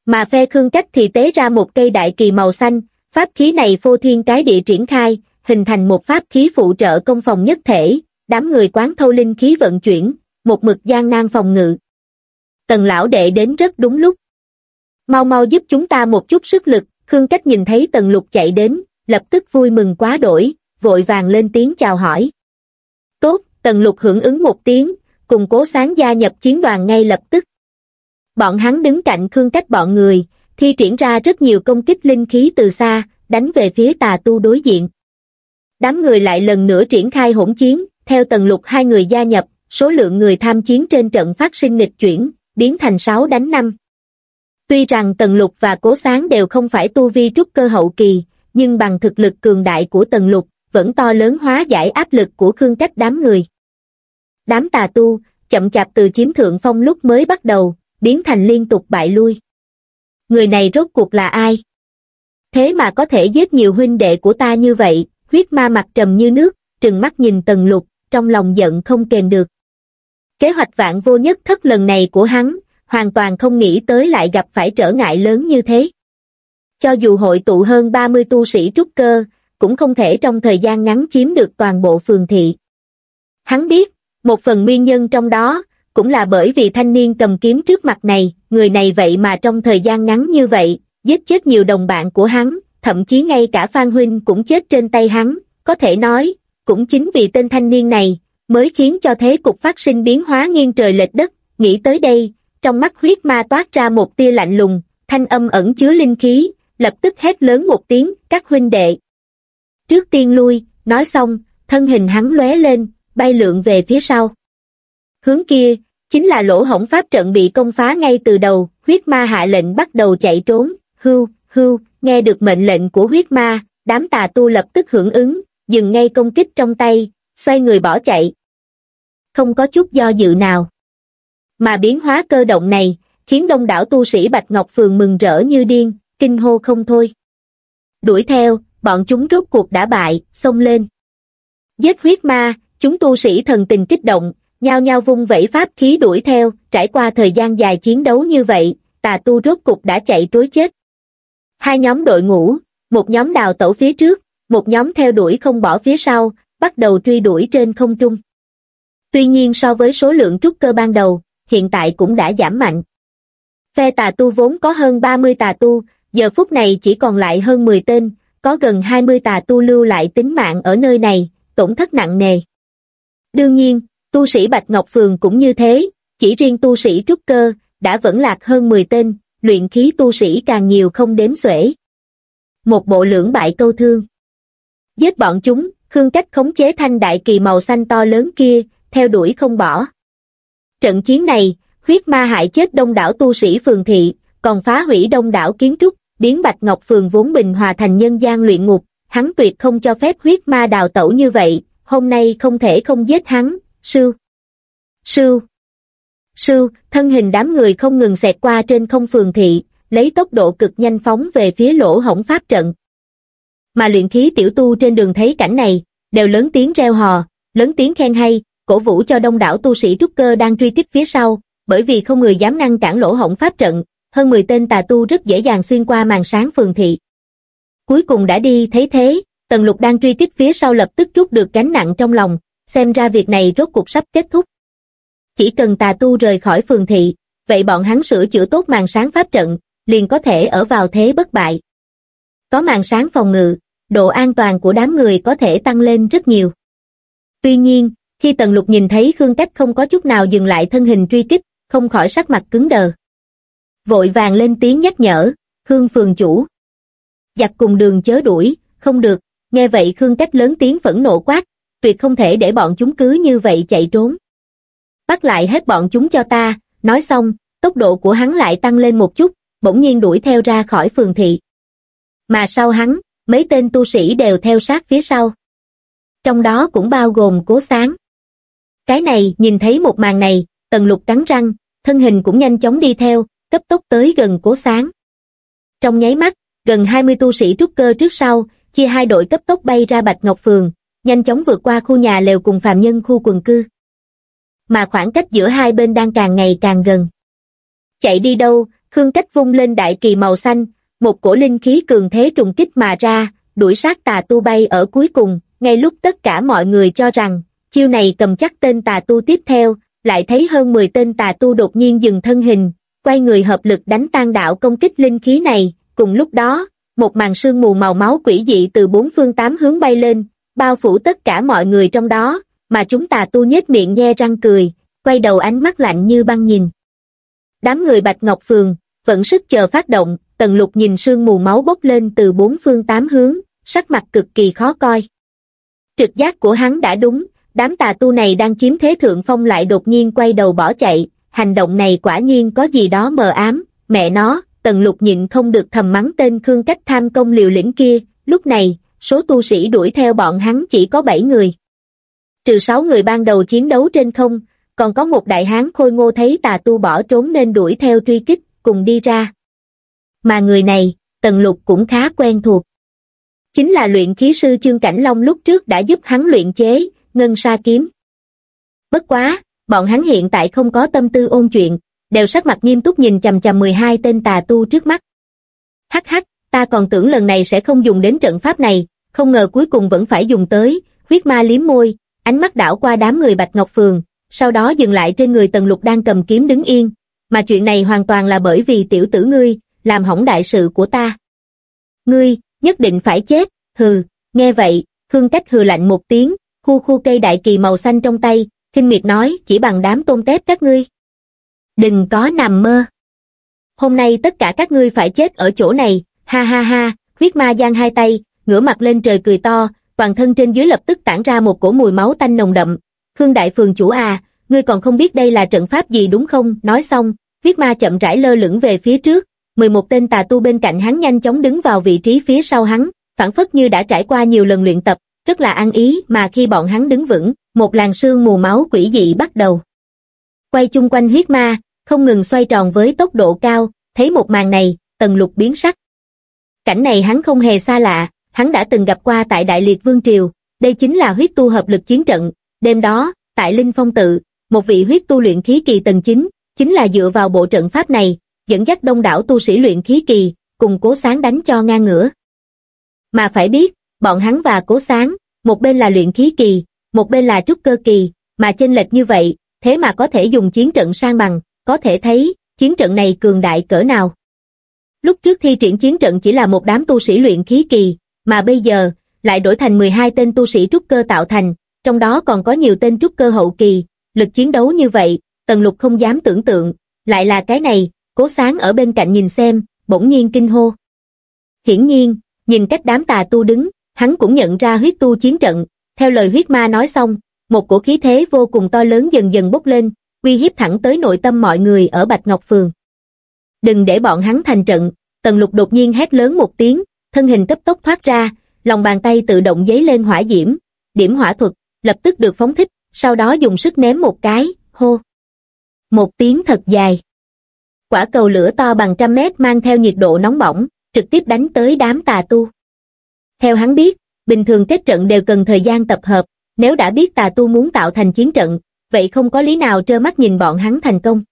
Mà phe Khương Cách thì tế ra một cây đại kỳ màu xanh, pháp khí này phô thiên cái địa triển khai, hình thành một pháp khí phụ trợ công phòng nhất thể, đám người quán thâu linh khí vận chuyển, một mực gian nan phòng ngự. Tần lão đệ đến rất đúng lúc. Mau mau giúp chúng ta một chút sức lực, Khương Cách nhìn thấy Tần Lục chạy đến, lập tức vui mừng quá đổi, vội vàng lên tiếng chào hỏi. Tốt, Tần Lục hưởng ứng một tiếng, cùng cố sáng gia nhập chiến đoàn ngay lập tức. Bọn hắn đứng cạnh Khương Cách bọn người, thi triển ra rất nhiều công kích linh khí từ xa, đánh về phía tà tu đối diện. Đám người lại lần nữa triển khai hỗn chiến, theo tần lục hai người gia nhập, số lượng người tham chiến trên trận phát sinh nghịch chuyển, biến thành 6 đánh 5. Tuy rằng tần lục và cố sáng đều không phải tu vi trúc cơ hậu kỳ, nhưng bằng thực lực cường đại của tần lục, vẫn to lớn hóa giải áp lực của khương cách đám người. Đám tà tu, chậm chạp từ chiếm thượng phong lúc mới bắt đầu, biến thành liên tục bại lui. Người này rốt cuộc là ai? Thế mà có thể giết nhiều huynh đệ của ta như vậy, huyết ma mặt trầm như nước, trừng mắt nhìn tần lục, trong lòng giận không kềm được. Kế hoạch vạn vô nhất thất lần này của hắn, hoàn toàn không nghĩ tới lại gặp phải trở ngại lớn như thế. cho dù hội tụ hơn 30 tu sĩ trúc cơ, cũng không thể trong thời gian ngắn chiếm được toàn bộ phường thị. Hắn biết, một phần nguyên nhân trong đó, cũng là bởi vì thanh niên cầm kiếm trước mặt này, người này vậy mà trong thời gian ngắn như vậy, giết chết nhiều đồng bạn của hắn, thậm chí ngay cả Phan Huynh cũng chết trên tay hắn, có thể nói, cũng chính vì tên thanh niên này, mới khiến cho thế cục phát sinh biến hóa nghiêng trời lệch đất, nghĩ tới đây, trong mắt huyết ma toát ra một tia lạnh lùng, thanh âm ẩn chứa linh khí, lập tức hét lớn một tiếng, các huynh đệ. Trước tiên lui, nói xong, thân hình hắn lóe lên, bay lượn về phía sau. Hướng kia, chính là lỗ hổng pháp trận bị công phá ngay từ đầu, huyết ma hạ lệnh bắt đầu chạy trốn, hưu, hưu, nghe được mệnh lệnh của huyết ma, đám tà tu lập tức hưởng ứng, dừng ngay công kích trong tay, xoay người bỏ chạy. Không có chút do dự nào. Mà biến hóa cơ động này, khiến đông đảo tu sĩ Bạch Ngọc Phường mừng rỡ như điên, kinh hô không thôi. Đuổi theo, bọn chúng rốt cuộc đã bại, xông lên. Giết huyết ma, chúng tu sĩ thần tình kích động, nhao nhao vung vẫy pháp khí đuổi theo, trải qua thời gian dài chiến đấu như vậy, tà tu rốt cục đã chạy trối chết. Hai nhóm đội ngũ, một nhóm đào tẩu phía trước, một nhóm theo đuổi không bỏ phía sau, bắt đầu truy đuổi trên không trung. Tuy nhiên so với số lượng trúc cơ ban đầu, hiện tại cũng đã giảm mạnh. Phe tà tu vốn có hơn 30 tà tu, giờ phút này chỉ còn lại hơn 10 tên, có gần 20 tà tu lưu lại tính mạng ở nơi này, tổn thất nặng nề. Đương nhiên, tu sĩ Bạch Ngọc Phường cũng như thế, chỉ riêng tu sĩ trúc cơ, đã vẫn lạc hơn 10 tên, luyện khí tu sĩ càng nhiều không đếm xuể. Một bộ lưỡng bại câu thương. Giết bọn chúng, Khương Cách khống chế thanh đại kỳ màu xanh to lớn kia, theo đuổi không bỏ. Trận chiến này, huyết ma hại chết đông đảo tu sĩ phường thị, còn phá hủy đông đảo kiến trúc, biến Bạch Ngọc Phường vốn bình hòa thành nhân gian luyện ngục, hắn tuyệt không cho phép huyết ma đào tẩu như vậy, hôm nay không thể không giết hắn, sư. Sư. Sư, thân hình đám người không ngừng xẹt qua trên không phường thị, lấy tốc độ cực nhanh phóng về phía lỗ hổng pháp trận. Mà luyện khí tiểu tu trên đường thấy cảnh này, đều lớn tiếng reo hò, lớn tiếng khen hay, cổ vũ cho đông đảo tu sĩ trúc cơ đang truy kích phía sau, bởi vì không người dám ngăn cản lỗ hổng pháp trận, hơn 10 tên tà tu rất dễ dàng xuyên qua màn sáng phường thị. Cuối cùng đã đi thấy thế, Tần Lục đang truy kích phía sau lập tức rút được gánh nặng trong lòng, xem ra việc này rốt cuộc sắp kết thúc. Chỉ cần tà tu rời khỏi phường thị, vậy bọn hắn sửa chữa tốt màn sáng pháp trận, liền có thể ở vào thế bất bại. Có màn sáng phòng ngự, độ an toàn của đám người có thể tăng lên rất nhiều. Tuy nhiên, khi Tần Lục nhìn thấy Khương Cách không có chút nào dừng lại thân hình truy kích, không khỏi sắc mặt cứng đờ. Vội vàng lên tiếng nhắc nhở, Khương phường chủ. Giặc cùng đường chớ đuổi, không được, nghe vậy Khương Cách lớn tiếng phẫn nộ quát, tuyệt không thể để bọn chúng cứ như vậy chạy trốn. Bắt lại hết bọn chúng cho ta, nói xong, tốc độ của hắn lại tăng lên một chút, bỗng nhiên đuổi theo ra khỏi phường thị. Mà sau hắn, mấy tên tu sĩ đều theo sát phía sau. Trong đó cũng bao gồm cố sáng. Cái này, nhìn thấy một màn này, tần lục cắn răng, thân hình cũng nhanh chóng đi theo, cấp tốc tới gần cố sáng. Trong nháy mắt, gần 20 tu sĩ trúc cơ trước sau, chia hai đội cấp tốc bay ra Bạch Ngọc Phường, nhanh chóng vượt qua khu nhà lều cùng phàm nhân khu quần cư. Mà khoảng cách giữa hai bên đang càng ngày càng gần. Chạy đi đâu, Khương Cách vung lên đại kỳ màu xanh, một cổ linh khí cường thế trùng kích mà ra, đuổi sát tà tu bay ở cuối cùng, ngay lúc tất cả mọi người cho rằng, chiêu này cầm chắc tên tà tu tiếp theo, lại thấy hơn 10 tên tà tu đột nhiên dừng thân hình, quay người hợp lực đánh tan đạo công kích linh khí này, cùng lúc đó, một màn sương mù màu máu quỷ dị từ bốn phương tám hướng bay lên, bao phủ tất cả mọi người trong đó, mà chúng tà tu nhếch miệng nhe răng cười, quay đầu ánh mắt lạnh như băng nhìn. Đám người Bạch Ngọc Phường, vẫn sức chờ phát động, tần lục nhìn sương mù máu bốc lên từ bốn phương tám hướng, sắc mặt cực kỳ khó coi. Trực giác của hắn đã đúng, đám tà tu này đang chiếm thế thượng phong lại đột nhiên quay đầu bỏ chạy, hành động này quả nhiên có gì đó mờ ám, mẹ nó, tần lục nhịn không được thầm mắng tên Khương Cách tham công liều lĩnh kia, lúc này, số tu sĩ đuổi theo bọn hắn chỉ có 7 người. Trừ 6 người ban đầu chiến đấu trên không, còn có một đại hán khôi ngô thấy tà tu bỏ trốn nên đuổi theo truy kích, cùng đi ra. Mà người này, tần lục cũng khá quen thuộc. Chính là luyện khí sư Chương Cảnh Long lúc trước đã giúp hắn luyện chế, ngân sa kiếm. Bất quá, bọn hắn hiện tại không có tâm tư ôn chuyện, đều sắc mặt nghiêm túc nhìn chầm chầm 12 tên tà tu trước mắt. Hắc hắc, ta còn tưởng lần này sẽ không dùng đến trận pháp này, không ngờ cuối cùng vẫn phải dùng tới, huyết ma liếm môi, ánh mắt đảo qua đám người Bạch Ngọc Phường, sau đó dừng lại trên người Tần Lục đang cầm kiếm đứng yên, mà chuyện này hoàn toàn là bởi vì tiểu tử ngươi, làm hỏng đại sự của ta. Ngươi, nhất định phải chết, hừ, nghe vậy, Khương Cách hừ lạnh một tiếng, khu khu cây đại kỳ màu xanh trong tay, khinh miệt nói chỉ bằng đám tôn tép các ngươi. Đừng có nằm mơ. Hôm nay tất cả các ngươi phải chết ở chỗ này, ha ha ha, huyết ma giang hai tay, ngửa mặt lên trời cười to, toàn thân trên dưới lập tức tản ra một cổ mùi máu tanh nồng đậm. Khương Đại Phường chủ à, ngươi còn không biết đây là trận pháp gì đúng không? Nói xong, huyết ma chậm rãi lơ lửng về phía trước, 11 tên tà tu bên cạnh hắn nhanh chóng đứng vào vị trí phía sau hắn, phản phất như đã trải qua nhiều lần luyện tập, rất là ăn ý mà khi bọn hắn đứng vững, một làn sương mù máu quỷ dị bắt đầu. Quay chung quanh huyết ma, không ngừng xoay tròn với tốc độ cao, thấy một màn này, tần lục biến sắc. Cảnh này hắn không hề xa lạ, hắn đã từng gặp qua tại Đại Liệt Vương Triều, đây chính là huyết tu hợp lực chiến trận, đêm đó, tại Linh Phong Tự, một vị huyết tu luyện khí kỳ tầng 9, chính là dựa vào bộ trận pháp này, dẫn dắt đông đảo tu sĩ luyện khí kỳ, cùng cố sáng đánh cho ngang ngửa. Mà phải biết, bọn hắn và cố sáng, một bên là luyện khí kỳ, một bên là trúc cơ kỳ, mà chênh lệch như vậy, thế mà có thể dùng chiến trận sang bằng, có thể thấy, chiến trận này cường đại cỡ nào. Lúc trước thi triển chiến trận chỉ là một đám tu sĩ luyện khí kỳ, mà bây giờ, lại đổi thành 12 tên tu sĩ trúc cơ tạo thành, trong đó còn có nhiều tên trúc cơ hậu kỳ, lực chiến đấu như vậy, Tần Lục không dám tưởng tượng, lại là cái này, cố sáng ở bên cạnh nhìn xem, bỗng nhiên kinh hô. Hiển nhiên, nhìn cách đám tà tu đứng, hắn cũng nhận ra huyết tu chiến trận, theo lời huyết ma nói xong, một cổ khí thế vô cùng to lớn dần dần bốc lên, uy hiếp thẳng tới nội tâm mọi người ở Bạch Ngọc Phường. Đừng để bọn hắn thành trận, Tần Lục đột nhiên hét lớn một tiếng, thân hình cấp tốc thoát ra, lòng bàn tay tự động giấy lên hỏa diễm, điểm hỏa thuật, lập tức được phóng thích, sau đó dùng sức ném một cái, hô. Một tiếng thật dài. Quả cầu lửa to bằng trăm mét mang theo nhiệt độ nóng bỏng, trực tiếp đánh tới đám tà tu. Theo hắn biết, bình thường kết trận đều cần thời gian tập hợp, nếu đã biết tà tu muốn tạo thành chiến trận, vậy không có lý nào trơ mắt nhìn bọn hắn thành công.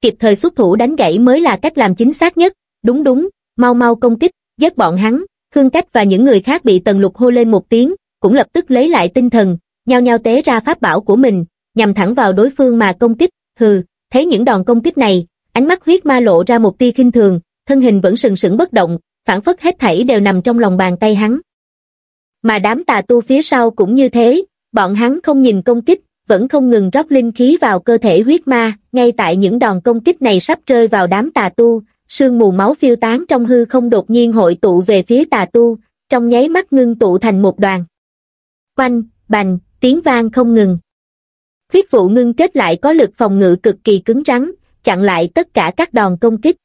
Kịp thời xuất thủ đánh gãy mới là cách làm chính xác nhất, đúng đúng, mau mau công kích, giết bọn hắn, Khương Cách và những người khác bị Tần Lục hô lên một tiếng, cũng lập tức lấy lại tinh thần, nhao nhao tế ra pháp bảo của mình, nhằm thẳng vào đối phương mà công kích, hừ, thấy những đòn công kích này, ánh mắt huyết ma lộ ra một tia khinh thường, thân hình vẫn sừng sững bất động, phản phất hết thảy đều nằm trong lòng bàn tay hắn. Mà đám tà tu phía sau cũng như thế, bọn hắn không nhìn công kích, vẫn không ngừng rót linh khí vào cơ thể huyết ma, ngay tại những đòn công kích này sắp rơi vào đám tà tu, sương mù máu phiêu tán trong hư không đột nhiên hội tụ về phía tà tu, trong nháy mắt ngưng tụ thành một đoàn. Quanh, bành, tiếng vang không ngừng. Huyết vụ ngưng kết lại có lực phòng ngự cực kỳ cứng rắn, chặn lại tất cả các đòn công kích.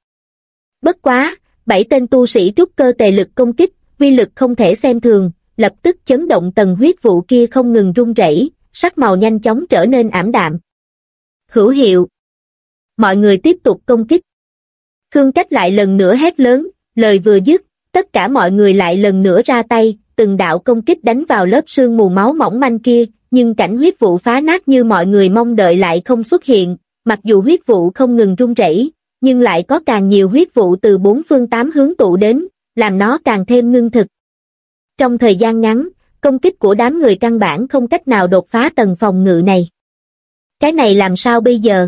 Bất quá, bảy tên tu sĩ trúc cơ tề lực công kích, uy lực không thể xem thường, lập tức chấn động tầng huyết vụ kia không ngừng rung rẩy, sắc màu nhanh chóng trở nên ảm đạm. Hữu hiệu. Mọi người tiếp tục công kích. Khương Cách lại lần nữa hét lớn, lời vừa dứt, tất cả mọi người lại lần nữa ra tay, từng đạo công kích đánh vào lớp sương mù máu mỏng manh kia, nhưng cảnh huyết vụ phá nát như mọi người mong đợi lại không xuất hiện, mặc dù huyết vụ không ngừng rung rẩy, nhưng lại có càng nhiều huyết vụ từ bốn phương tám hướng tụ đến, làm nó càng thêm ngưng thực. Trong thời gian ngắn, công kích của đám người căn bản không cách nào đột phá tầng phòng ngự này. Cái này làm sao bây giờ?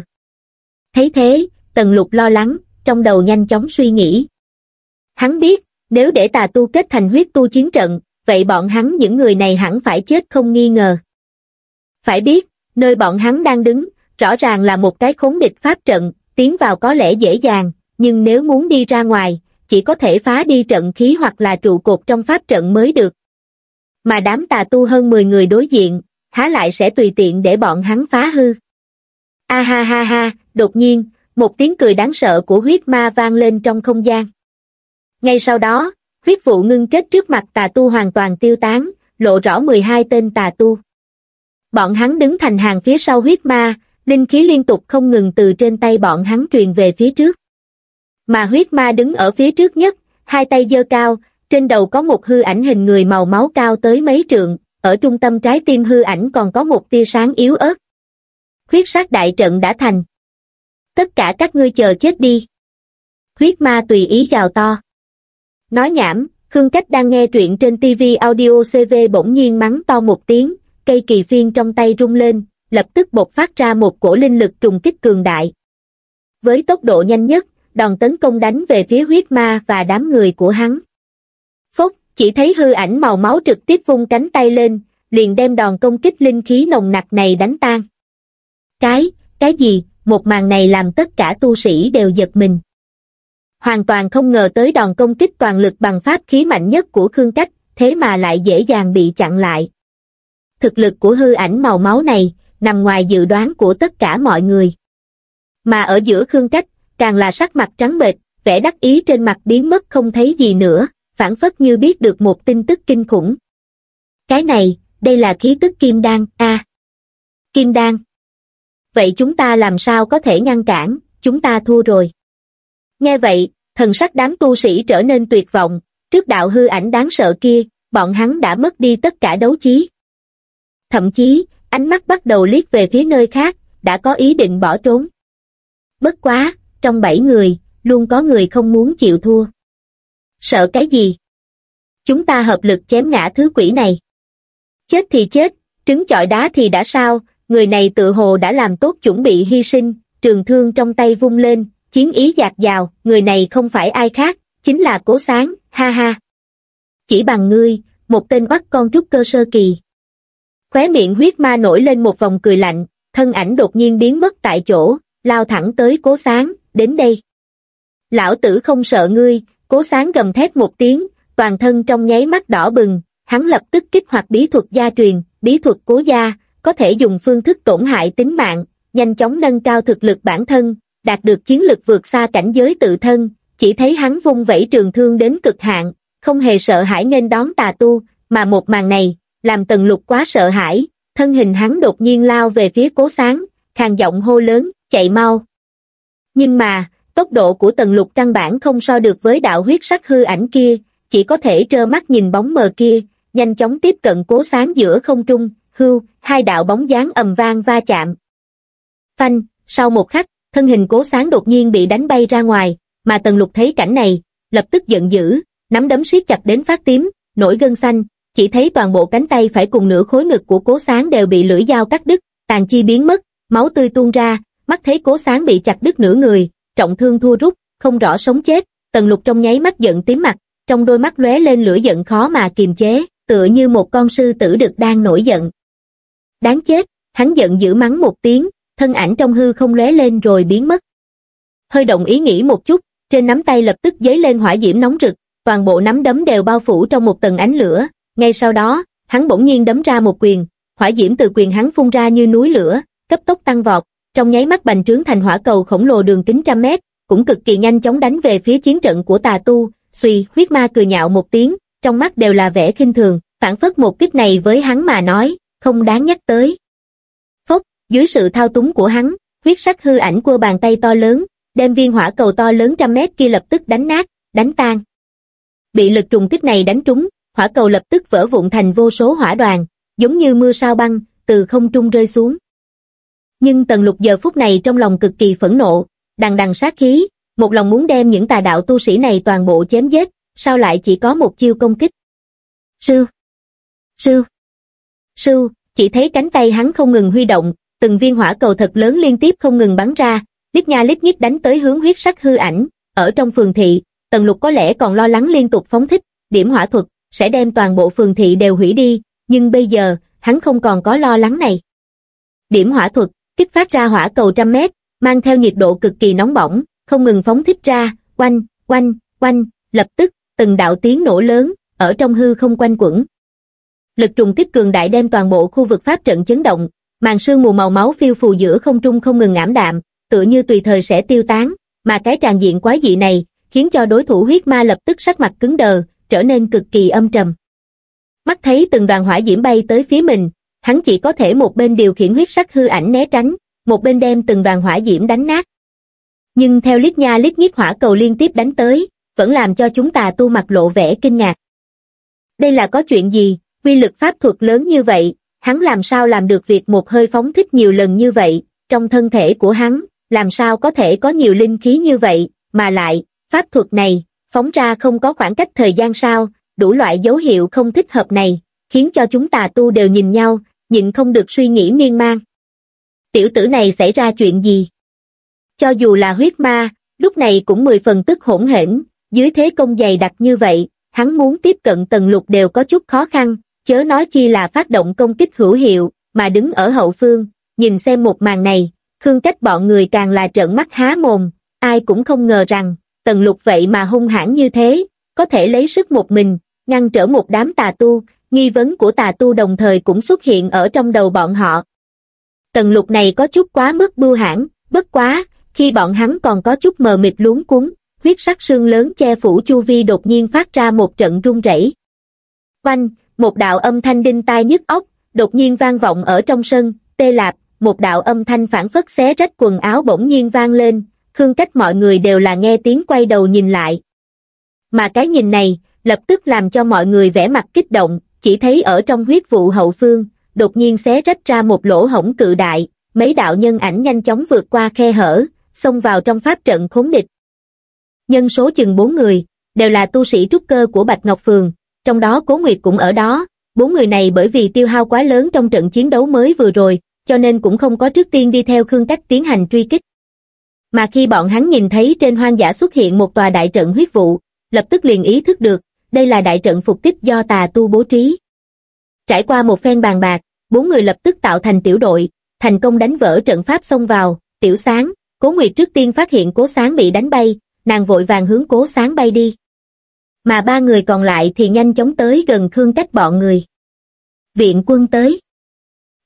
Thấy thế, tần lục lo lắng, trong đầu nhanh chóng suy nghĩ. Hắn biết, nếu để tà tu kết thành huyết tu chiến trận, vậy bọn hắn những người này hẳn phải chết không nghi ngờ. Phải biết, nơi bọn hắn đang đứng, rõ ràng là một cái khốn địch pháp trận, tiến vào có lẽ dễ dàng, nhưng nếu muốn đi ra ngoài, chỉ có thể phá đi trận khí hoặc là trụ cột trong pháp trận mới được. Mà đám tà tu hơn 10 người đối diện, há lại sẽ tùy tiện để bọn hắn phá hư. A ha ha ha, đột nhiên, một tiếng cười đáng sợ của huyết ma vang lên trong không gian. Ngay sau đó, huyết vụ ngưng kết trước mặt tà tu hoàn toàn tiêu tán, lộ rõ 12 tên tà tu. Bọn hắn đứng thành hàng phía sau huyết ma, linh khí liên tục không ngừng từ trên tay bọn hắn truyền về phía trước. Mà huyết ma đứng ở phía trước nhất, hai tay giơ cao, trên đầu có một hư ảnh hình người màu máu cao tới mấy trượng, ở trung tâm trái tim hư ảnh còn có một tia sáng yếu ớt. Huyết sát đại trận đã thành. Tất cả các ngươi chờ chết đi. Huyết ma tùy ý gào to. Nói nhảm, Khương Cách đang nghe truyện trên TV audio CV bỗng nhiên mắng to một tiếng, cây kỳ phiên trong tay rung lên, lập tức bộc phát ra một cổ linh lực trùng kích cường đại. Với tốc độ nhanh nhất, đòn tấn công đánh về phía huyết ma và đám người của hắn. Phốc, chỉ thấy hư ảnh màu máu trực tiếp vung cánh tay lên, liền đem đòn công kích linh khí nồng nặc này đánh tan. Cái, cái gì, một màn này làm tất cả tu sĩ đều giật mình. Hoàn toàn không ngờ tới đòn công kích toàn lực bằng pháp khí mạnh nhất của Khương Cách, thế mà lại dễ dàng bị chặn lại. Thực lực của hư ảnh màu máu này, nằm ngoài dự đoán của tất cả mọi người. Mà ở giữa Khương Cách, càng là sắc mặt trắng bệch, vẻ đắc ý trên mặt biến mất không thấy gì nữa, phản phất như biết được một tin tức kinh khủng. Cái này, đây là khí tức kim đan, a Kim đan. Vậy chúng ta làm sao có thể ngăn cản, chúng ta thua rồi. Nghe vậy, thần sắc đám tu sĩ trở nên tuyệt vọng, trước đạo hư ảnh đáng sợ kia, bọn hắn đã mất đi tất cả đấu chí. Thậm chí, ánh mắt bắt đầu liếc về phía nơi khác, đã có ý định bỏ trốn. Bất quá, trong bảy người, luôn có người không muốn chịu thua. Sợ cái gì? Chúng ta hợp lực chém ngã thứ quỷ này. Chết thì chết, trứng chọi đá thì đã sao, người này tự hồ đã làm tốt chuẩn bị hy sinh, trường thương trong tay vung lên, chiến ý dạt dào, người này không phải ai khác, chính là cố sáng, ha ha. Chỉ bằng ngươi, một tên bắt con trúc cơ sơ kỳ. Khóe miệng huyết ma nổi lên một vòng cười lạnh, thân ảnh đột nhiên biến mất tại chỗ, lao thẳng tới cố sáng, đến đây. Lão tử không sợ ngươi, cố sáng gầm thét một tiếng, toàn thân trong nháy mắt đỏ bừng, hắn lập tức kích hoạt bí thuật gia truyền, bí thuật cố gia, có thể dùng phương thức tổn hại tính mạng, nhanh chóng nâng cao thực lực bản thân, đạt được chiến lực vượt xa cảnh giới tự thân, chỉ thấy hắn vung vẩy trường thương đến cực hạn, không hề sợ hãi nghênh đón tà tu, mà một màn này, làm tần lục quá sợ hãi, thân hình hắn đột nhiên lao về phía cố sáng, khàn giọng hô lớn, chạy mau. Nhưng mà, tốc độ của tần lục căn bản không so được với đạo huyết sắc hư ảnh kia, chỉ có thể trơ mắt nhìn bóng mờ kia, nhanh chóng tiếp cận cố sáng giữa không trung, hưu, hai đạo bóng dáng ầm vang va chạm. Phanh, sau một khắc, thân hình cố sáng đột nhiên bị đánh bay ra ngoài, mà tần lục thấy cảnh này, lập tức giận dữ, nắm đấm siết chặt đến phát tím, nổi gân xanh, chỉ thấy toàn bộ cánh tay phải cùng nửa khối ngực của cố sáng đều bị lưỡi dao cắt đứt, tàn chi biến mất, máu tươi tuôn ra, mắt thấy cố sáng bị chặt đứt nửa người, trọng thương thua rút, không rõ sống chết, tần lục trong nháy mắt giận tím mặt, trong đôi mắt lóe lên lửa giận khó mà kiềm chế, tựa như một con sư tử được đang nổi giận. Đáng chết, hắn giận dữ mắng một tiếng, thân ảnh trong hư không lóe lên rồi biến mất. Hơi động ý nghĩ một chút, trên nắm tay lập tức dấy lên hỏa diễm nóng rực, toàn bộ nắm đấm đều bao phủ trong một tầng ánh lửa, ngay sau đó, hắn bỗng nhiên đấm ra một quyền, hỏa diễm từ quyền hắn phun ra như núi lửa, cấp tốc tăng vọt, trong nháy mắt bành trướng thành hỏa cầu khổng lồ đường kính trăm mét, cũng cực kỳ nhanh chóng đánh về phía chiến trận của tà tu, suy, huyết ma cười nhạo một tiếng, trong mắt đều là vẻ khinh thường, phản phất một kích này với hắn mà nói, không đáng nhắc tới. Phốc, dưới sự thao túng của hắn, huyết sắc hư ảnh của bàn tay to lớn, đem viên hỏa cầu to lớn trăm mét kia lập tức đánh nát, đánh tan. Bị lực trùng kích này đánh trúng, hỏa cầu lập tức vỡ vụn thành vô số hỏa đoàn, giống như mưa sao băng, từ không trung rơi xuống. Nhưng tần lục giờ phút này trong lòng cực kỳ phẫn nộ, đằng đằng sát khí, một lòng muốn đem những tà đạo tu sĩ này toàn bộ chém giết, sao lại chỉ có một chiêu công kích. Sư! Sư! Sư! Chỉ thấy cánh tay hắn không ngừng huy động, từng viên hỏa cầu thật lớn liên tiếp không ngừng bắn ra, lít nha lít nhít đánh tới hướng huyết sắc hư ảnh, ở trong phường thị, tần lục có lẽ còn lo lắng liên tục phóng thích, điểm hỏa thuật, sẽ đem toàn bộ phường thị đều hủy đi, nhưng bây giờ, hắn không còn có lo lắng này. Điểm hỏa thuật, kích phát ra hỏa cầu trăm mét, mang theo nhiệt độ cực kỳ nóng bỏng, không ngừng phóng thích ra, quanh, quanh, quanh, lập tức, từng đạo tiếng nổ lớn, ở trong hư không quanh quẩn. Lực trùng kích cường đại đem toàn bộ khu vực pháp trận chấn động, màn sương mù màu máu phiêu phù giữa không trung không ngừng ảm đạm, tựa như tùy thời sẽ tiêu tán, mà cái tràn diện quái dị này, khiến cho đối thủ huyết ma lập tức sắc mặt cứng đờ, trở nên cực kỳ âm trầm. Mắt thấy từng đoàn hỏa diễm bay tới phía mình, hắn chỉ có thể một bên điều khiển huyết sắc hư ảnh né tránh, một bên đem từng đoàn hỏa diễm đánh nát. Nhưng theo lít nha lít nhít hỏa cầu liên tiếp đánh tới, vẫn làm cho chúng ta tu mặt lộ vẻ kinh ngạc. Đây là có chuyện gì, quy lực pháp thuật lớn như vậy, hắn làm sao làm được việc một hơi phóng thích nhiều lần như vậy, trong thân thể của hắn, làm sao có thể có nhiều linh khí như vậy, mà lại, pháp thuật này, phóng ra không có khoảng cách thời gian sao, đủ loại dấu hiệu không thích hợp này, khiến cho chúng tà tu đều nhìn nhau, nhịn không được suy nghĩ miên man. Tiểu tử này xảy ra chuyện gì? Cho dù là huyết ma, lúc này cũng mười phần tức hỗn hển, dưới thế công dày đặc như vậy, hắn muốn tiếp cận tầng lục đều có chút khó khăn, chớ nói chi là phát động công kích hữu hiệu, mà đứng ở hậu phương, nhìn xem một màn này, Khương Cách bọn người càng là trợn mắt há mồm, ai cũng không ngờ rằng, tần lục vậy mà hung hãn như thế, có thể lấy sức một mình, ngăn trở một đám tà tu, nghi vấn của tà tu đồng thời cũng xuất hiện ở trong đầu bọn họ. Tần lục này có chút quá mức bưu hãn, bất quá, khi bọn hắn còn có chút mờ mịt luống cuốn, huyết sắc sương lớn che phủ chu vi đột nhiên phát ra một trận rung rẩy. Quanh, một đạo âm thanh đinh tai nhức óc, đột nhiên vang vọng ở trong sân, tê lạp, một đạo âm thanh phản phất xé rách quần áo bỗng nhiên vang lên, khương cách mọi người đều là nghe tiếng quay đầu nhìn lại. Mà cái nhìn này, lập tức làm cho mọi người vẻ mặt kích động, chỉ thấy ở trong huyết vụ hậu phương, đột nhiên xé rách ra một lỗ hổng cự đại, mấy đạo nhân ảnh nhanh chóng vượt qua khe hở, xông vào trong pháp trận khốn địch. Nhân số chừng bốn người, đều là tu sĩ trúc cơ của Bạch Ngọc Phường, trong đó Cố Nguyệt cũng ở đó, bốn người này bởi vì tiêu hao quá lớn trong trận chiến đấu mới vừa rồi, cho nên cũng không có trước tiên đi theo Khương Cách tiến hành truy kích. Mà khi bọn hắn nhìn thấy trên hoang dã xuất hiện một tòa đại trận huyết vụ, lập tức liền ý thức được, đây là đại trận phục kích do tà tu bố trí. Trải qua một phen bàn bạc, bốn người lập tức tạo thành tiểu đội, thành công đánh vỡ trận pháp xông vào, tiểu sáng, cố nguyệt trước tiên phát hiện cố sáng bị đánh bay, nàng vội vàng hướng cố sáng bay đi. Mà ba người còn lại thì nhanh chóng tới gần Khương Cách bọn người. Viện quân tới.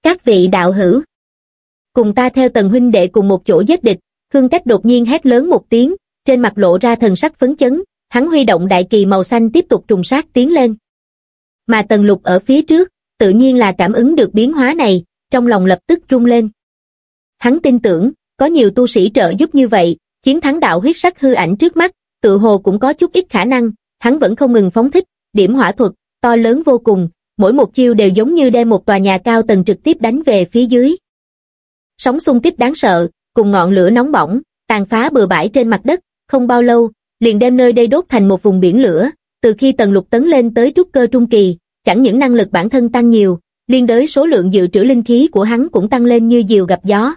Các vị đạo hữu. Cùng ta theo tần huynh đệ cùng một chỗ giết địch, Khương Cách đột nhiên hét lớn một tiếng, trên mặt lộ ra thần sắc phấn chấn, hắn huy động đại kỳ màu xanh tiếp tục trùng sát tiến lên. Mà tần lục ở phía trước, tự nhiên là cảm ứng được biến hóa này, trong lòng lập tức rung lên. Hắn tin tưởng, có nhiều tu sĩ trợ giúp như vậy, chiến thắng đạo huyết sắc hư ảnh trước mắt, tự hồ cũng có chút ít khả năng, hắn vẫn không ngừng phóng thích, điểm hỏa thuật, to lớn vô cùng, mỗi một chiêu đều giống như đem một tòa nhà cao tầng trực tiếp đánh về phía dưới. Sóng xung kích đáng sợ, cùng ngọn lửa nóng bỏng, tàn phá bừa bãi trên mặt đất, không bao lâu, liền đem nơi đây đốt thành một vùng biển lửa, từ khi tầng lục tấn lên tới trúc cơ trung kỳ, chẳng những năng lực bản thân tăng nhiều, liên đới số lượng dự trữ linh khí của hắn cũng tăng lên như diều gặp gió.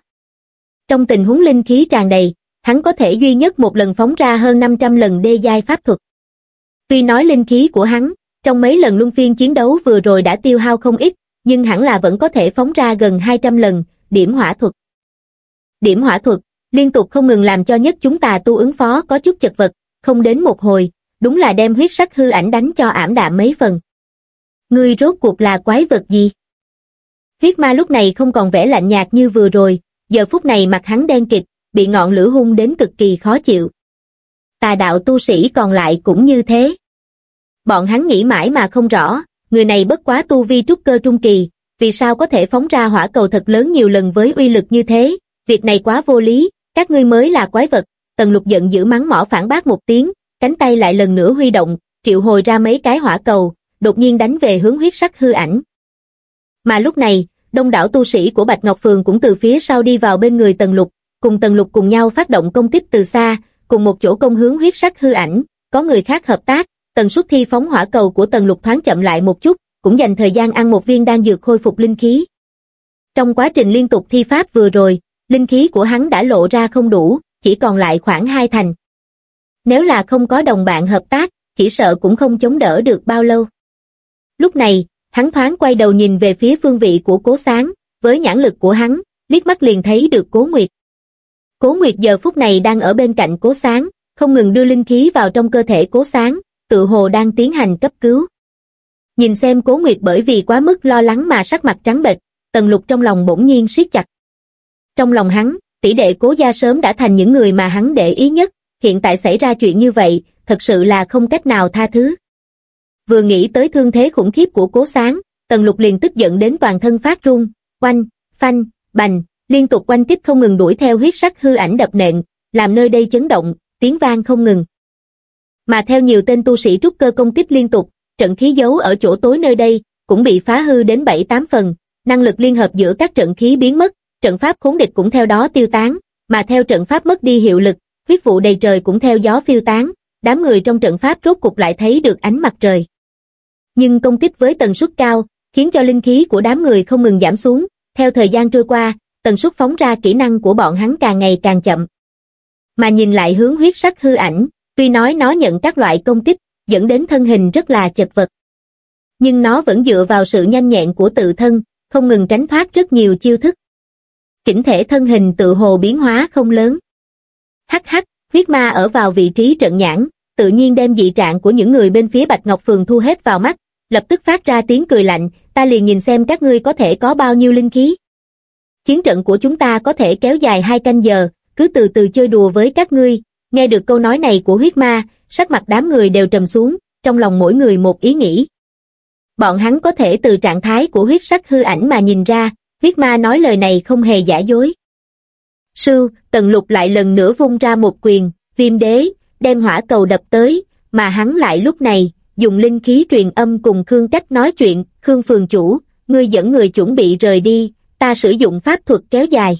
Trong tình huống linh khí tràn đầy, hắn có thể duy nhất một lần phóng ra hơn 500 lần đê giai pháp thuật. Tuy nói linh khí của hắn, trong mấy lần luân phiên chiến đấu vừa rồi đã tiêu hao không ít, nhưng hẳn là vẫn có thể phóng ra gần 200 lần, điểm hỏa thuật. Điểm hỏa thuật, liên tục không ngừng làm cho nhất chúng ta tu ứng phó có chút chật vật, không đến một hồi, đúng là đem huyết sắc hư ảnh đánh cho ảm đạm mấy phần. Ngươi rốt cuộc là quái vật gì? Huyết ma lúc này không còn vẻ lạnh nhạt như vừa rồi, giờ phút này mặt hắn đen kịch, bị ngọn lửa hung đến cực kỳ khó chịu. Tà đạo tu sĩ còn lại cũng như thế. Bọn hắn nghĩ mãi mà không rõ, người này bất quá tu vi trúc cơ trung kỳ, vì sao có thể phóng ra hỏa cầu thật lớn nhiều lần với uy lực như thế, việc này quá vô lý, các ngươi mới là quái vật, tần lục giận dữ mắng mỏ phản bác một tiếng, cánh tay lại lần nữa huy động, triệu hồi ra mấy cái hỏa cầu, đột nhiên đánh về hướng huyết sắc hư ảnh. Mà lúc này, đông đảo tu sĩ của Bạch Ngọc Phường cũng từ phía sau đi vào bên người tần lục, cùng tần lục cùng nhau phát động công kích từ xa, cùng một chỗ công hướng huyết sắc hư ảnh, có người khác hợp tác, tần suất thi phóng hỏa cầu của tần lục thoáng chậm lại một chút, cũng dành thời gian ăn một viên đan dược khôi phục linh khí. Trong quá trình liên tục thi pháp vừa rồi, linh khí của hắn đã lộ ra không đủ, chỉ còn lại khoảng hai thành. Nếu là không có đồng bạn hợp tác, chỉ sợ cũng không chống đỡ được bao lâu. Lúc này, hắn thoáng quay đầu nhìn về phía phương vị của cố sáng, với nhãn lực của hắn, liếc mắt liền thấy được cố nguyệt. Cố nguyệt giờ phút này đang ở bên cạnh cố sáng, không ngừng đưa linh khí vào trong cơ thể cố sáng, tự hồ đang tiến hành cấp cứu. Nhìn xem cố nguyệt bởi vì quá mức lo lắng mà sắc mặt trắng bệch, tần lục trong lòng bỗng nhiên siết chặt. Trong lòng hắn, tỷ đệ cố gia sớm đã thành những người mà hắn để ý nhất, hiện tại xảy ra chuyện như vậy, thật sự là không cách nào tha thứ. Vừa nghĩ tới thương thế khủng khiếp của cố sáng, tần lục liền tức giận đến toàn thân phát run, quanh, phanh, bành, liên tục quanh tiếp không ngừng đuổi theo huyết sắc hư ảnh đập nện, làm nơi đây chấn động, tiếng vang không ngừng. Mà theo nhiều tên tu sĩ trúc cơ công kích liên tục, trận khí giấu ở chỗ tối nơi đây, cũng bị phá hư đến 7-8 phần, năng lực liên hợp giữa các trận khí biến mất, trận pháp khốn địch cũng theo đó tiêu tán, mà theo trận pháp mất đi hiệu lực, huyết vụ đầy trời cũng theo gió phiêu tán, đám người trong trận pháp rốt cục lại thấy được ánh mặt trời. Nhưng công kích với tần suất cao, khiến cho linh khí của đám người không ngừng giảm xuống, theo thời gian trôi qua, tần suất phóng ra kỹ năng của bọn hắn càng ngày càng chậm. Mà nhìn lại hướng huyết sắc hư ảnh, tuy nói nó nhận các loại công kích, dẫn đến thân hình rất là chật vật. Nhưng nó vẫn dựa vào sự nhanh nhẹn của tự thân, không ngừng tránh thoát rất nhiều chiêu thức. Chỉnh thể thân hình tự hồ biến hóa không lớn. Hắc hắc, huyết ma ở vào vị trí trận nhãn, tự nhiên đem dị trạng của những người bên phía Bạch Ngọc Phường thu hết vào mắt, lập tức phát ra tiếng cười lạnh, ta liền nhìn xem các ngươi có thể có bao nhiêu linh khí. Chiến trận của chúng ta có thể kéo dài hai canh giờ, cứ từ từ chơi đùa với các ngươi, nghe được câu nói này của huyết ma, sắc mặt đám người đều trầm xuống, trong lòng mỗi người một ý nghĩ. Bọn hắn có thể từ trạng thái của huyết sắc hư ảnh mà nhìn ra, huyết ma nói lời này không hề giả dối. Sư, tần lục lại lần nữa vung ra một quyền, viêm đế, đem hỏa cầu đập tới, mà hắn lại lúc này, dùng linh khí truyền âm cùng Khương Cách nói chuyện, Khương Phường Chủ, ngươi dẫn người chuẩn bị rời đi, ta sử dụng pháp thuật kéo dài.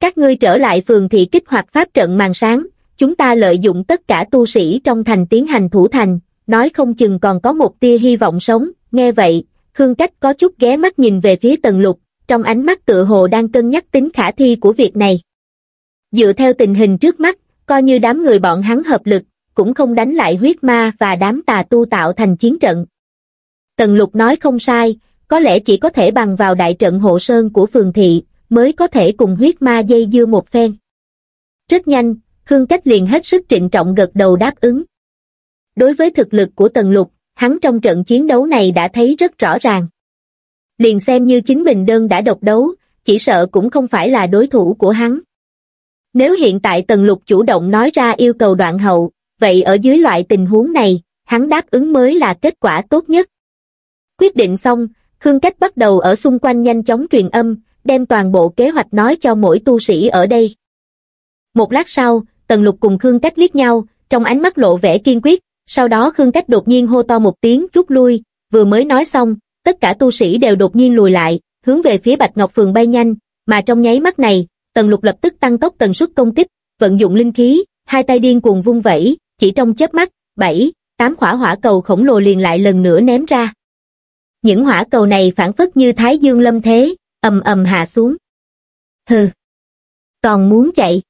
Các ngươi trở lại phường thị kích hoạt pháp trận màn sáng, chúng ta lợi dụng tất cả tu sĩ trong thành tiến hành thủ thành, nói không chừng còn có một tia hy vọng sống, nghe vậy, Khương Cách có chút ghé mắt nhìn về phía tần lục, trong ánh mắt tựa hồ đang cân nhắc tính khả thi của việc này. Dựa theo tình hình trước mắt, coi như đám người bọn hắn hợp lực, cũng không đánh lại huyết ma và đám tà tu tạo thành chiến trận. Tần lục nói không sai, có lẽ chỉ có thể bằng vào đại trận hộ sơn của phường thị, mới có thể cùng huyết ma dây dưa một phen. Rất nhanh, Khương Cách liền hết sức trịnh trọng gật đầu đáp ứng. Đối với thực lực của Tần Lục, hắn trong trận chiến đấu này đã thấy rất rõ ràng. Liền xem như chính mình đơn đã độc đấu, chỉ sợ cũng không phải là đối thủ của hắn. Nếu hiện tại Tần Lục chủ động nói ra yêu cầu đoạn hậu, vậy ở dưới loại tình huống này, hắn đáp ứng mới là kết quả tốt nhất. Quyết định xong, Khương Cách bắt đầu ở xung quanh nhanh chóng truyền âm, đem toàn bộ kế hoạch nói cho mỗi tu sĩ ở đây. Một lát sau, Tần Lục cùng Khương Cách liếc nhau, trong ánh mắt lộ vẻ kiên quyết, sau đó Khương Cách đột nhiên hô to một tiếng rút lui, vừa mới nói xong, tất cả tu sĩ đều đột nhiên lùi lại, hướng về phía Bạch Ngọc Phường bay nhanh, mà trong nháy mắt này, Tần Lục lập tức tăng tốc tần suất công kích, vận dụng linh khí, hai tay điên cuồng vung vẩy, chỉ trong chớp mắt, bảy, tám quả hỏa cầu khổng lồ liền lại lần nữa ném ra. Những hỏa cầu này phản phất như thái dương lâm thế, ầm ầm hạ xuống. Hừ, còn muốn chạy.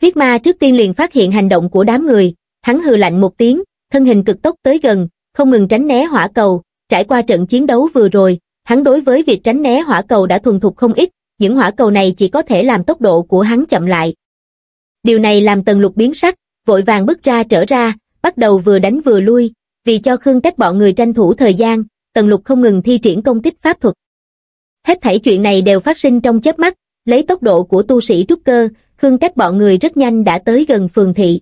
Huyết ma trước tiên liền phát hiện hành động của đám người, hắn hừ lạnh một tiếng, thân hình cực tốc tới gần, không ngừng tránh né hỏa cầu, trải qua trận chiến đấu vừa rồi, hắn đối với việc tránh né hỏa cầu đã thuần thục không ít, những hỏa cầu này chỉ có thể làm tốc độ của hắn chậm lại. Điều này làm tần lục biến sắc, vội vàng bước ra trở ra, bắt đầu vừa đánh vừa lui, vì cho Khương Cách bọn người tranh thủ thời gian, tần lục không ngừng thi triển công kích pháp thuật. Hết thảy chuyện này đều phát sinh trong chớp mắt, lấy tốc độ của tu sĩ trúc cơ, Khương Cách bọn người rất nhanh đã tới gần phường thị.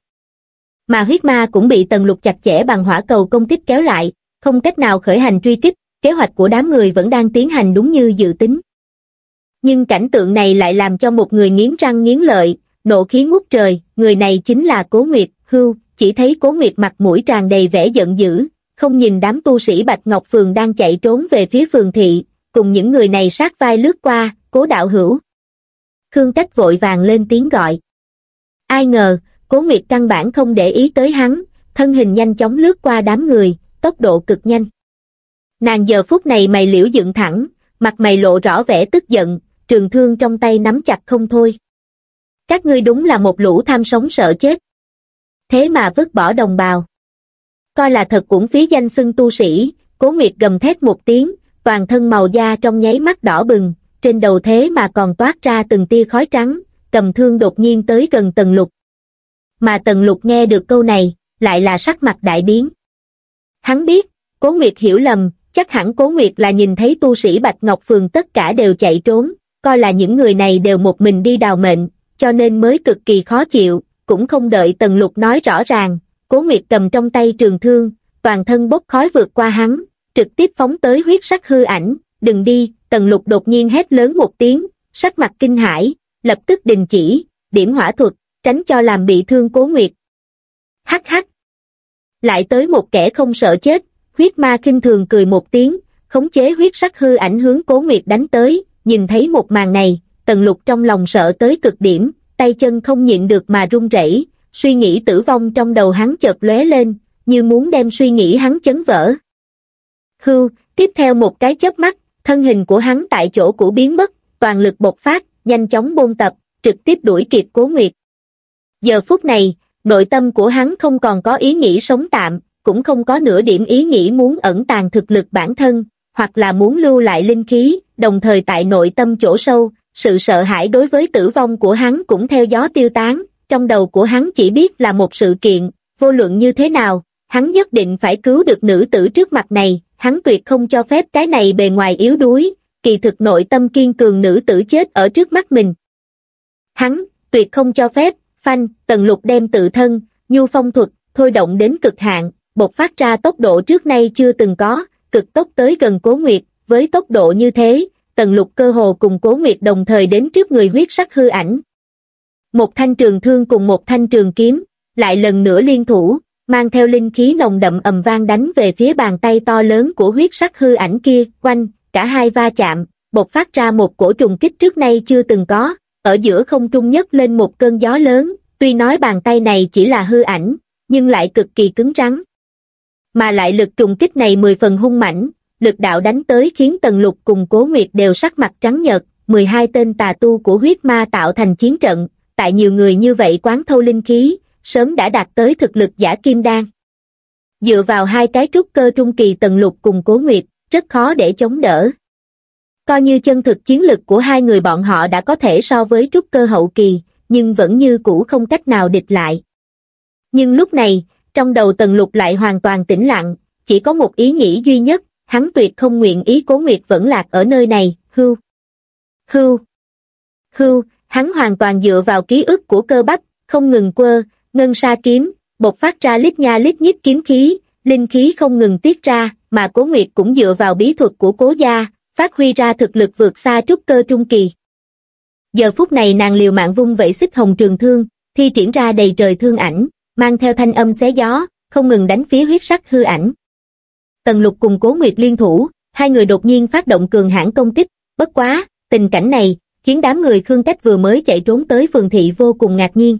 Mà huyết ma cũng bị tần lục chặt chẽ bằng hỏa cầu công kích kéo lại, không cách nào khởi hành truy kích, kế hoạch của đám người vẫn đang tiến hành đúng như dự tính. Nhưng cảnh tượng này lại làm cho một người nghiến răng nghiến lợi, nộ khí ngút trời, người này chính là Cố Nguyệt, hưu, chỉ thấy Cố Nguyệt mặt mũi tràn đầy vẻ giận dữ, không nhìn đám tu sĩ Bạch Ngọc Phường đang chạy trốn về phía phường thị, cùng những người này sát vai lướt qua, cố đạo hữu. Khương Cách vội vàng lên tiếng gọi. Ai ngờ, Cố Nguyệt căn bản không để ý tới hắn, thân hình nhanh chóng lướt qua đám người, tốc độ cực nhanh. Nàng giờ phút này mày liễu dựng thẳng, mặt mày lộ rõ vẻ tức giận, trường thương trong tay nắm chặt không thôi. Các ngươi đúng là một lũ tham sống sợ chết. Thế mà vứt bỏ đồng bào. Coi là thật cũng phí danh xưng tu sĩ, cố nguyệt gầm thét một tiếng, toàn thân màu da trong nháy mắt đỏ bừng, trên đầu thế mà còn toát ra từng tia khói trắng, cầm thương đột nhiên tới gần tần lục. Mà tần lục nghe được câu này, lại là sắc mặt đại biến. Hắn biết, Cố Nguyệt hiểu lầm, chắc hẳn Cố Nguyệt là nhìn thấy tu sĩ Bạch Ngọc Phường tất cả đều chạy trốn, coi là những người này đều một mình đi đào mệnh, cho nên mới cực kỳ khó chịu, cũng không đợi Tần Lục nói rõ ràng, Cố Nguyệt cầm trong tay trường thương, toàn thân bốc khói vượt qua hắn, trực tiếp phóng tới huyết sắc hư ảnh, đừng đi, Tần Lục đột nhiên hét lớn một tiếng, sắc mặt kinh hãi, lập tức đình chỉ, điểm hỏa thuật, tránh cho làm bị thương Cố Nguyệt. Hắc hắc. Lại tới một kẻ không sợ chết, huyết ma kinh thường cười một tiếng, khống chế huyết sắc hư ảnh hướng Cố Nguyệt đánh tới, nhìn thấy một màn này, Tần Lục trong lòng sợ tới cực điểm, tay chân không nhịn được mà run rẩy, suy nghĩ tử vong trong đầu hắn chợt lóe lên, như muốn đem suy nghĩ hắn chấn vỡ. Hưu, tiếp theo một cái chớp mắt, thân hình của hắn tại chỗ cũ biến mất, toàn lực bộc phát, nhanh chóng bôn tập, trực tiếp đuổi kịp Cố Nguyệt. Giờ phút này, nội tâm của hắn không còn có ý nghĩ sống tạm, cũng không có nửa điểm ý nghĩ muốn ẩn tàng thực lực bản thân, hoặc là muốn lưu lại linh khí, đồng thời tại nội tâm chỗ sâu, sự sợ hãi đối với tử vong của hắn cũng theo gió tiêu tán, trong đầu của hắn chỉ biết là một sự kiện, vô luận như thế nào, hắn nhất định phải cứu được nữ tử trước mặt này, hắn tuyệt không cho phép cái này bề ngoài yếu đuối, kỳ thực nội tâm kiên cường nữ tử chết ở trước mắt mình. Hắn, tuyệt không cho phép, phanh, tần lục đem tự thân, nhu phong thuật, thôi động đến cực hạn, bộc phát ra tốc độ trước nay chưa từng có, cực tốc tới gần cố nguyệt, với tốc độ như thế, tần lục cơ hồ cùng cố nguyệt đồng thời đến trước người huyết sắc hư ảnh. Một thanh trường thương cùng một thanh trường kiếm, lại lần nữa liên thủ, mang theo linh khí nồng đậm ầm vang đánh về phía bàn tay to lớn của huyết sắc hư ảnh kia, quanh, cả hai va chạm, bộc phát ra một cổ trùng kích trước nay chưa từng có, ở giữa không trung nhất lên một cơn gió lớn, tuy nói bàn tay này chỉ là hư ảnh, nhưng lại cực kỳ cứng rắn. Mà lại lực trùng kích này mười phần hung mãnh, lực đạo đánh tới khiến Tần Lục cùng Cố Nguyệt đều sắc mặt trắng nhợt, 12 tên tà tu của huyết ma tạo thành chiến trận, tại nhiều người như vậy quán thâu linh khí, sớm đã đạt tới thực lực giả kim đan. Dựa vào hai cái trúc cơ trung kỳ Tần Lục cùng Cố Nguyệt, rất khó để chống đỡ. Coi như chân thực chiến lực của hai người bọn họ đã có thể so với trúc cơ hậu kỳ, nhưng vẫn như cũ không cách nào địch lại. Nhưng lúc này, trong đầu Tần Lục lại hoàn toàn tĩnh lặng, chỉ có một ý nghĩ duy nhất, hắn tuyệt không nguyện ý cố nguyệt vẫn lạc ở nơi này, hưu. Hưu. Hưu, hắn hoàn toàn dựa vào ký ức của cơ bắp, không ngừng quơ, ngân sa kiếm, bộc phát ra lít nha lít nhít kiếm khí, linh khí không ngừng tiết ra, mà cố nguyệt cũng dựa vào bí thuật của cố gia, phát huy ra thực lực vượt xa trúc cơ trung kỳ. Giờ phút này nàng liều mạng vung vẩy xích hồng trường thương, thi triển ra đầy trời thương ảnh, mang theo thanh âm xé gió, không ngừng đánh phía huyết sắc hư ảnh. Tần lục cùng cố nguyệt liên thủ, hai người đột nhiên phát động cường hãn công kích, bất quá, tình cảnh này, khiến đám người Khương Cách vừa mới chạy trốn tới phường thị vô cùng ngạc nhiên.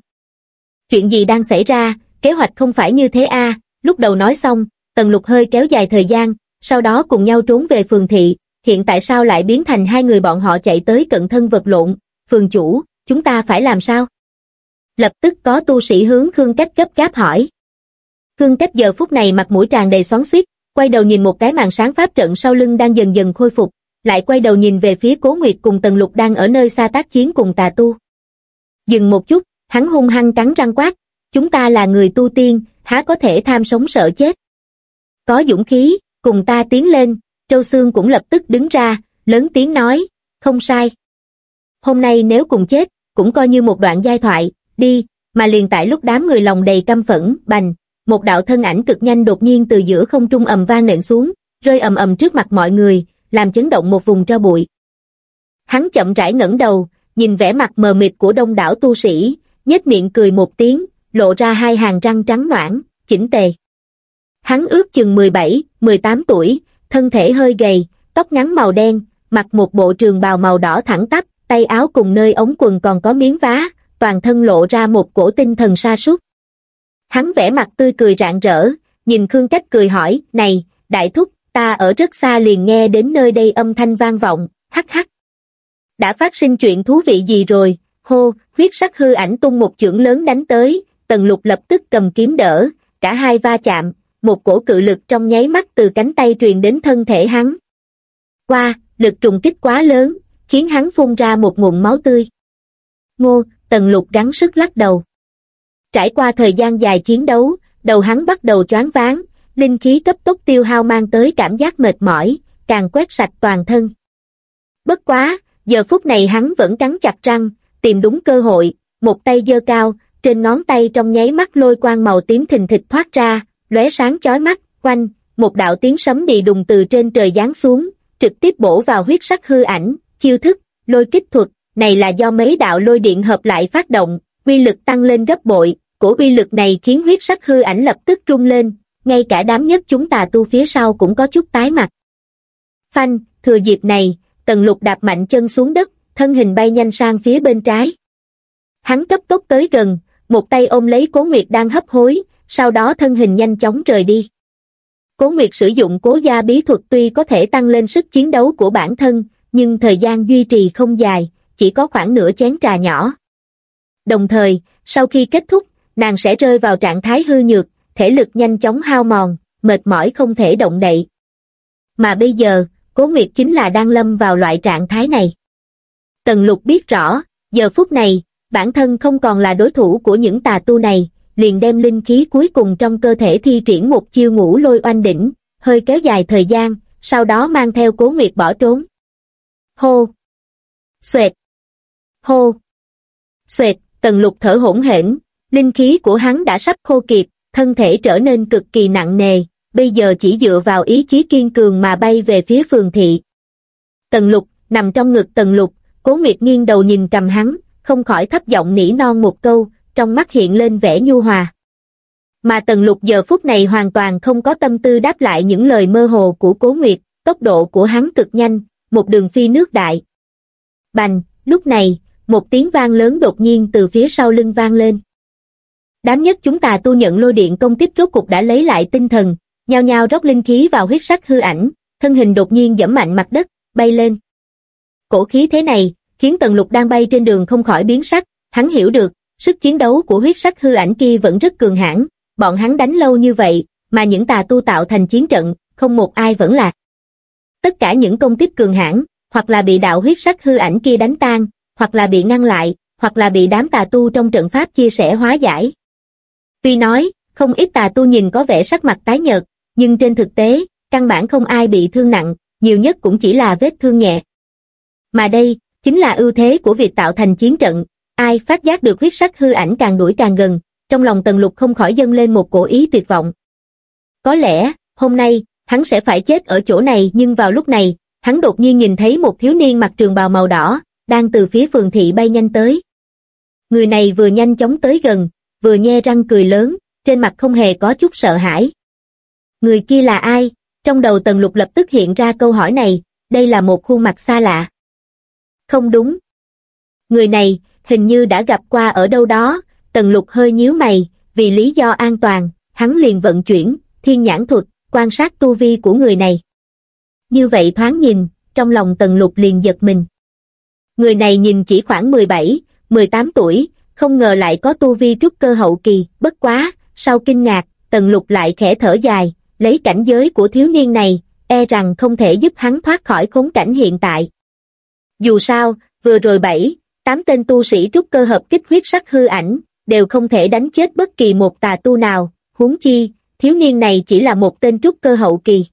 Chuyện gì đang xảy ra, kế hoạch không phải như thế a lúc đầu nói xong, tần lục hơi kéo dài thời gian, sau đó cùng nhau trốn về phường thị, hiện tại sao lại biến thành hai người bọn họ chạy tới cận thân vật lộn, phường chủ, chúng ta phải làm sao? Lập tức có tu sĩ hướng Khương Cách gấp gáp hỏi. Khương Cách giờ phút này mặt mũi tràn đầy xoắn xuýt, quay đầu nhìn một cái màn sáng pháp trận sau lưng đang dần dần khôi phục, lại quay đầu nhìn về phía Cố Nguyệt cùng Tần Lục đang ở nơi xa tác chiến cùng tà tu. Dừng một chút, hắn hung hăng cắn răng quát, chúng ta là người tu tiên, há có thể tham sống sợ chết. Có dũng khí, cùng ta tiến lên, Châu Sương cũng lập tức đứng ra, lớn tiếng nói, không sai. Hôm nay nếu cùng chết, cũng coi như một đoạn giai thoại, đi, mà liền tại lúc đám người lòng đầy căm phẫn, bành, một đạo thân ảnh cực nhanh đột nhiên từ giữa không trung ầm vang nện xuống, rơi ầm ầm trước mặt mọi người, làm chấn động một vùng tro bụi. Hắn chậm rãi ngẩng đầu, nhìn vẻ mặt mờ mịt của đông đảo tu sĩ, nhếch miệng cười một tiếng, lộ ra hai hàng răng trắng noãn, chỉnh tề. Hắn ước chừng 17, 18 tuổi, thân thể hơi gầy, tóc ngắn màu đen, mặc một bộ trường bào màu đỏ thẳng tắp, tay áo cùng nơi ống quần còn có miếng vá, toàn thân lộ ra một cổ tinh thần sa sút Hắn vẽ mặt tươi cười rạng rỡ, nhìn Khương Cách cười hỏi, này, đại thúc, ta ở rất xa liền nghe đến nơi đây âm thanh vang vọng, hắc hắc. Đã phát sinh chuyện thú vị gì rồi, hô, huyết sắc hư ảnh tung một chưởng lớn đánh tới, tần lục lập tức cầm kiếm đỡ, cả hai va chạm, một cổ cự lực trong nháy mắt từ cánh tay truyền đến thân thể hắn. Qua, lực trùng kích quá lớn, khiến hắn phun ra một nguồn máu tươi. Ngô, tần lục gắng sức lắc đầu. Trải qua thời gian dài chiến đấu, đầu hắn bắt đầu choáng váng, linh khí cấp tốc tiêu hao mang tới cảm giác mệt mỏi, càng quét sạch toàn thân. Bất quá, giờ phút này hắn vẫn cắn chặt răng, tìm đúng cơ hội, một tay giơ cao, trên ngón tay trong nháy mắt lôi quang màu tím thình thịch thoát ra, lóe sáng chói mắt, quanh, một đạo tiếng sấm đi đùng từ trên trời giáng xuống, trực tiếp bổ vào huyết sắc hư ảnh, chiêu thức, lôi kích thuật, này là do mấy đạo lôi điện hợp lại phát động, quy lực tăng lên gấp bội, cổ uy lực này khiến huyết sắc hư ảnh lập tức rung lên, ngay cả đám nhất chúng tà tu phía sau cũng có chút tái mặt. Phanh, thừa dịp này, tần lục đạp mạnh chân xuống đất, thân hình bay nhanh sang phía bên trái. Hắn cấp tốc tới gần, một tay ôm lấy Cố Nguyệt đang hấp hối, sau đó thân hình nhanh chóng rời đi. Cố Nguyệt sử dụng cố gia bí thuật tuy có thể tăng lên sức chiến đấu của bản thân, nhưng thời gian duy trì không dài, chỉ có khoảng nửa chén trà nhỏ. Đồng thời, sau khi kết thúc, nàng sẽ rơi vào trạng thái hư nhược, thể lực nhanh chóng hao mòn, mệt mỏi không thể động đậy. Mà bây giờ, Cố Nguyệt chính là đang lâm vào loại trạng thái này. Tần lục biết rõ, giờ phút này, bản thân không còn là đối thủ của những tà tu này, liền đem linh khí cuối cùng trong cơ thể thi triển một chiêu ngũ lôi oanh đỉnh, hơi kéo dài thời gian, sau đó mang theo cố nguyệt bỏ trốn. Hô! Xuệt! Hô! Xuệt, tần lục thở hỗn hển, linh khí của hắn đã sắp khô kiệt, thân thể trở nên cực kỳ nặng nề, bây giờ chỉ dựa vào ý chí kiên cường mà bay về phía phường thị. Tần lục, nằm trong ngực tần lục, cố nguyệt nghiêng đầu nhìn cầm hắn, không khỏi thấp giọng nỉ non một câu, trong mắt hiện lên vẻ nhu hòa. Mà tần lục giờ phút này hoàn toàn không có tâm tư đáp lại những lời mơ hồ của cố nguyệt, tốc độ của hắn cực nhanh, một đường phi nước đại. Bành, lúc này, một tiếng vang lớn đột nhiên từ phía sau lưng vang lên. Đám nhất chúng ta tu nhận lôi điện công kích rốt cục đã lấy lại tinh thần, nhao nhao rót linh khí vào huyết sắc hư ảnh, thân hình đột nhiên dẫm mạnh mặt đất, bay lên. Cổ khí thế này, khiến tần lục đang bay trên đường không khỏi biến sắc, hắn hiểu được, sức chiến đấu của huyết sắc hư ảnh kia vẫn rất cường hãn, bọn hắn đánh lâu như vậy, mà những tà tu tạo thành chiến trận, không một ai vẫn lạc. Tất cả những công kích cường hãn, hoặc là bị đạo huyết sắc hư ảnh kia đánh tan, hoặc là bị ngăn lại, hoặc là bị đám tà tu trong trận pháp chia sẻ hóa giải. Tuy nói, không ít tà tu nhìn có vẻ sắc mặt tái nhợt, nhưng trên thực tế, căn bản không ai bị thương nặng, nhiều nhất cũng chỉ là vết thương nhẹ. Mà đây, chính là ưu thế của việc tạo thành chiến trận, ai phát giác được huyết sắc hư ảnh càng đuổi càng gần, trong lòng tần lục không khỏi dâng lên một cổ ý tuyệt vọng. Có lẽ, hôm nay, hắn sẽ phải chết ở chỗ này nhưng vào lúc này, hắn đột nhiên nhìn thấy một thiếu niên mặc trường bào màu đỏ, đang từ phía phường thị bay nhanh tới. Người này vừa nhanh chóng tới gần, vừa nhe răng cười lớn, trên mặt không hề có chút sợ hãi. Người kia là ai? Trong đầu tần lục lập tức hiện ra câu hỏi này, đây là một khuôn mặt xa lạ. Không đúng. Người này, hình như đã gặp qua ở đâu đó, tần lục hơi nhíu mày, vì lý do an toàn, hắn liền vận chuyển, thiên nhãn thuật, quan sát tu vi của người này. Như vậy thoáng nhìn, trong lòng tần lục liền giật mình. Người này nhìn chỉ khoảng 17, 18 tuổi, không ngờ lại có tu vi trúc cơ hậu kỳ, bất quá, sau kinh ngạc, tần lục lại khẽ thở dài, lấy cảnh giới của thiếu niên này, e rằng không thể giúp hắn thoát khỏi khốn cảnh hiện tại. Dù sao, vừa rồi bảy, tám tên tu sĩ trúc cơ hợp kích huyết sắc hư ảnh, đều không thể đánh chết bất kỳ một tà tu nào, huống chi, thiếu niên này chỉ là một tên trúc cơ hậu kỳ.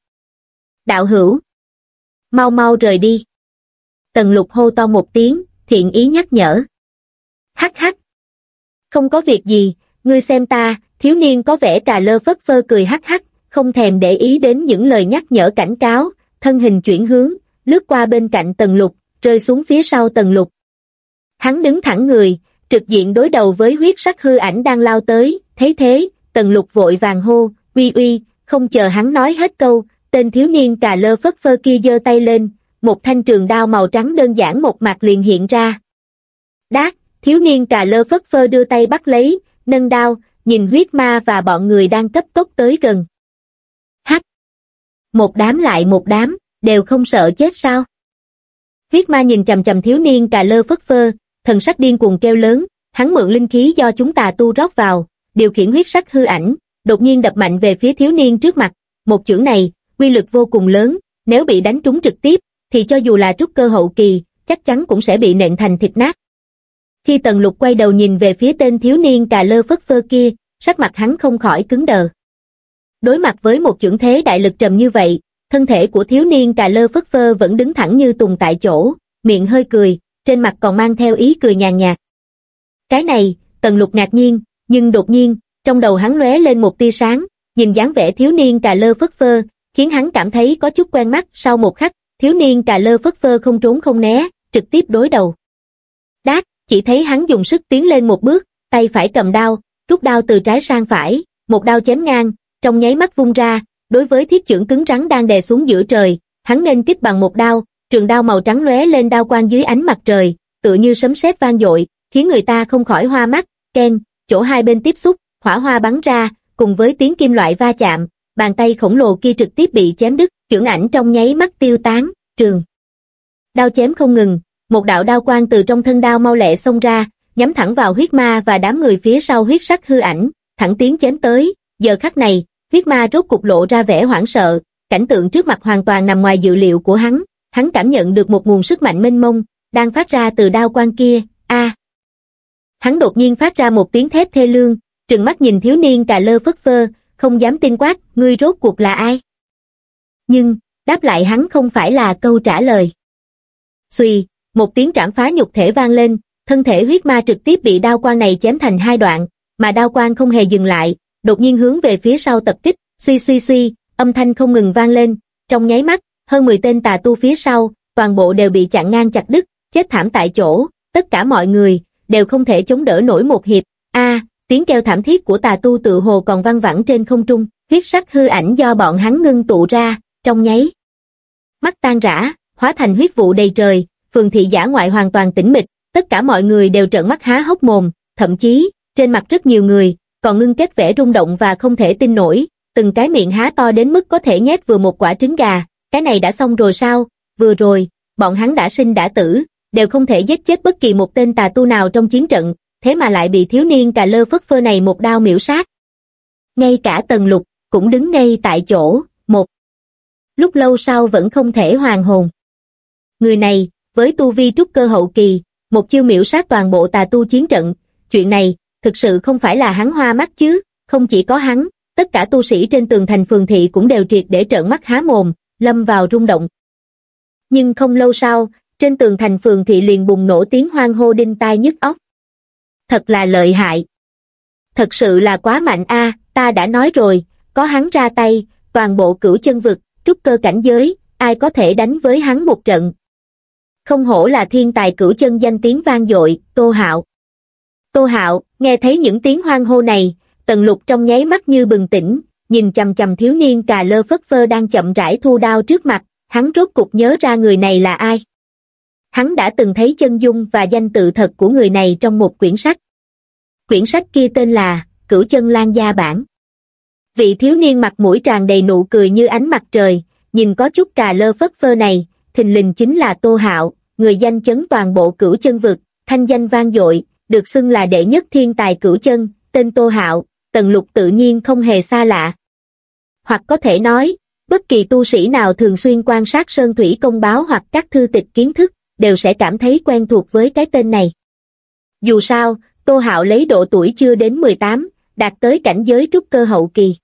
Đạo hữu, mau mau rời đi. Tần lục hô to một tiếng, thiện ý nhắc nhở. Hắc hắc. Không có việc gì, ngươi xem ta, thiếu niên có vẻ cà lơ phất phơ cười hắc hắc, không thèm để ý đến những lời nhắc nhở cảnh cáo, thân hình chuyển hướng, lướt qua bên cạnh tần lục, rơi xuống phía sau tần lục. Hắn đứng thẳng người, trực diện đối đầu với huyết sắc hư ảnh đang lao tới, thấy thế, tần lục vội vàng hô, uy uy, không chờ hắn nói hết câu, tên thiếu niên cà lơ phất phơ kia giơ tay lên, một thanh trường đao màu trắng đơn giản một mặt liền hiện ra. Đát, thiếu niên cà lơ phất phơ đưa tay bắt lấy, nâng đao, nhìn huyết ma và bọn người đang cấp tốc tới gần. Hắc! Một đám lại một đám, đều không sợ chết sao? Huyết ma nhìn chầm chầm thiếu niên cà lơ phất phơ, thần sắc điên cuồng kêu lớn, hắn mượn linh khí do chúng ta tu rót vào, điều khiển huyết sắc hư ảnh, đột nhiên đập mạnh về phía thiếu niên trước mặt, một chưởng này, quy lực vô cùng lớn, nếu bị đánh trúng trực tiếp, thì cho dù là trúc cơ hậu kỳ, chắc chắn cũng sẽ bị nện thành thịt nát. Khi Tần Lục quay đầu nhìn về phía tên thiếu niên cà lơ phất phơ kia, sắc mặt hắn không khỏi cứng đờ. Đối mặt với một chưởng thế đại lực trầm như vậy, thân thể của thiếu niên cà lơ phất phơ vẫn đứng thẳng như tùng tại chỗ, miệng hơi cười, trên mặt còn mang theo ý cười nhàn nhạt. Cái này, Tần Lục ngạc nhiên, nhưng đột nhiên, trong đầu hắn lóe lên một tia sáng, nhìn dáng vẻ thiếu niên cà lơ phất phơ, khiến hắn cảm thấy có chút quen mắt, sau một khắc, thiếu niên cà lơ phất phơ không trốn không né, trực tiếp đối đầu. Đát, chỉ thấy hắn dùng sức tiến lên một bước, tay phải cầm đao, rút đao từ trái sang phải, một đao chém ngang, trong nháy mắt vung ra, đối với thiết chưởng cứng rắn đang đè xuống giữa trời, hắn nên tiếp bằng một đao, trường đao màu trắng lóe lên đao quang dưới ánh mặt trời, tựa như sấm sét vang dội, khiến người ta không khỏi hoa mắt, ken, chỗ hai bên tiếp xúc, hỏa hoa bắn ra, cùng với tiếng kim loại va chạm, bàn tay khổng lồ kia trực tiếp bị chém đứt, chưởng ảnh trong nháy mắt tiêu tán, trường. Đao chém không ngừng, một đạo đao quang từ trong thân đao mau lẹ xông ra, nhắm thẳng vào huyết ma và đám người phía sau huyết sắc hư ảnh, thẳng tiến chém tới, giờ khắc này, huyết ma rốt cục lộ ra vẻ hoảng sợ, cảnh tượng trước mặt hoàn toàn nằm ngoài dự liệu của hắn, hắn cảm nhận được một nguồn sức mạnh mênh mông, đang phát ra từ đao quan kia, a. Hắn đột nhiên phát ra một tiếng thét thê lương, trừng mắt nhìn thiếu niên cà lơ phất phơ, không dám tin quát, ngươi rốt cuộc là ai? Nhưng, đáp lại hắn không phải là câu trả lời. Xùy, một tiếng trảm phá nhục thể vang lên, thân thể huyết ma trực tiếp bị đao quan này chém thành hai đoạn, mà đao quan không hề dừng lại, đột nhiên hướng về phía sau tập kích, suy suy suy, âm thanh không ngừng vang lên, trong nháy mắt, hơn 10 tên tà tu phía sau, toàn bộ đều bị chặn ngang chặt đứt, chết thảm tại chỗ, tất cả mọi người, đều không thể chống đỡ nổi một hiệp, a tiếng kêu thảm thiết của tà tu tự hồ còn văng vẳng trên không trung, huyết sắc hư ảnh do bọn hắn ngưng tụ ra, trong nháy. Mắt tan rã, hóa thành huyết vụ đầy trời, phường thị giả ngoại hoàn toàn tĩnh mịch, tất cả mọi người đều trợn mắt há hốc mồm, thậm chí, trên mặt rất nhiều người, còn ngưng kết vẻ rung động và không thể tin nổi, từng cái miệng há to đến mức có thể nhét vừa một quả trứng gà, cái này đã xong rồi sao, vừa rồi, bọn hắn đã sinh đã tử, đều không thể giết chết bất kỳ một tên tà tu nào trong chiến trận, thế mà lại bị thiếu niên cà lơ phất phơ này một đao miễu sát. Ngay cả tần lục, cũng đứng ngay tại chỗ, một. Lúc lâu sau vẫn không thể hoàn hồn. Người này, với tu vi trúc cơ hậu kỳ, một chiêu miễu sát toàn bộ tà tu chiến trận, chuyện này, thực sự không phải là hắn hoa mắt chứ, không chỉ có hắn, tất cả tu sĩ trên tường thành phường thị cũng đều triệt để trợn mắt há mồm, lâm vào rung động. Nhưng không lâu sau, trên tường thành phường thị liền bùng nổ tiếng hoang hô đinh tai nhức óc. Thật là lợi hại. Thật sự là quá mạnh a, ta đã nói rồi, có hắn ra tay, toàn bộ cửu chân vực, trúc cơ cảnh giới, ai có thể đánh với hắn một trận. Không hổ là thiên tài cửu chân danh tiếng vang dội, Tô Hạo. Tô Hạo, nghe thấy những tiếng hoang hô này, tần lục trong nháy mắt như bừng tỉnh, nhìn chầm chầm thiếu niên cà lơ phất phơ đang chậm rãi thu đao trước mặt, hắn rốt cục nhớ ra người này là ai. Hắn đã từng thấy chân dung và danh tự thật của người này trong một quyển sách. Quyển sách kia tên là Cửu chân Lan Gia Bản. Vị thiếu niên mặt mũi tràn đầy nụ cười như ánh mặt trời, nhìn có chút cà lơ phất phơ này, thình lình chính là Tô Hạo, người danh chấn toàn bộ cửu chân vực, thanh danh vang dội, được xưng là đệ nhất thiên tài cửu chân, tên Tô Hạo, Tần Lục tự nhiên không hề xa lạ. Hoặc có thể nói, bất kỳ tu sĩ nào thường xuyên quan sát sơn thủy công báo hoặc các thư tịch kiến thức, đều sẽ cảm thấy quen thuộc với cái tên này. Dù sao, Tô Hạo lấy độ tuổi chưa đến 18, đạt tới cảnh giới trúc cơ hậu kỳ.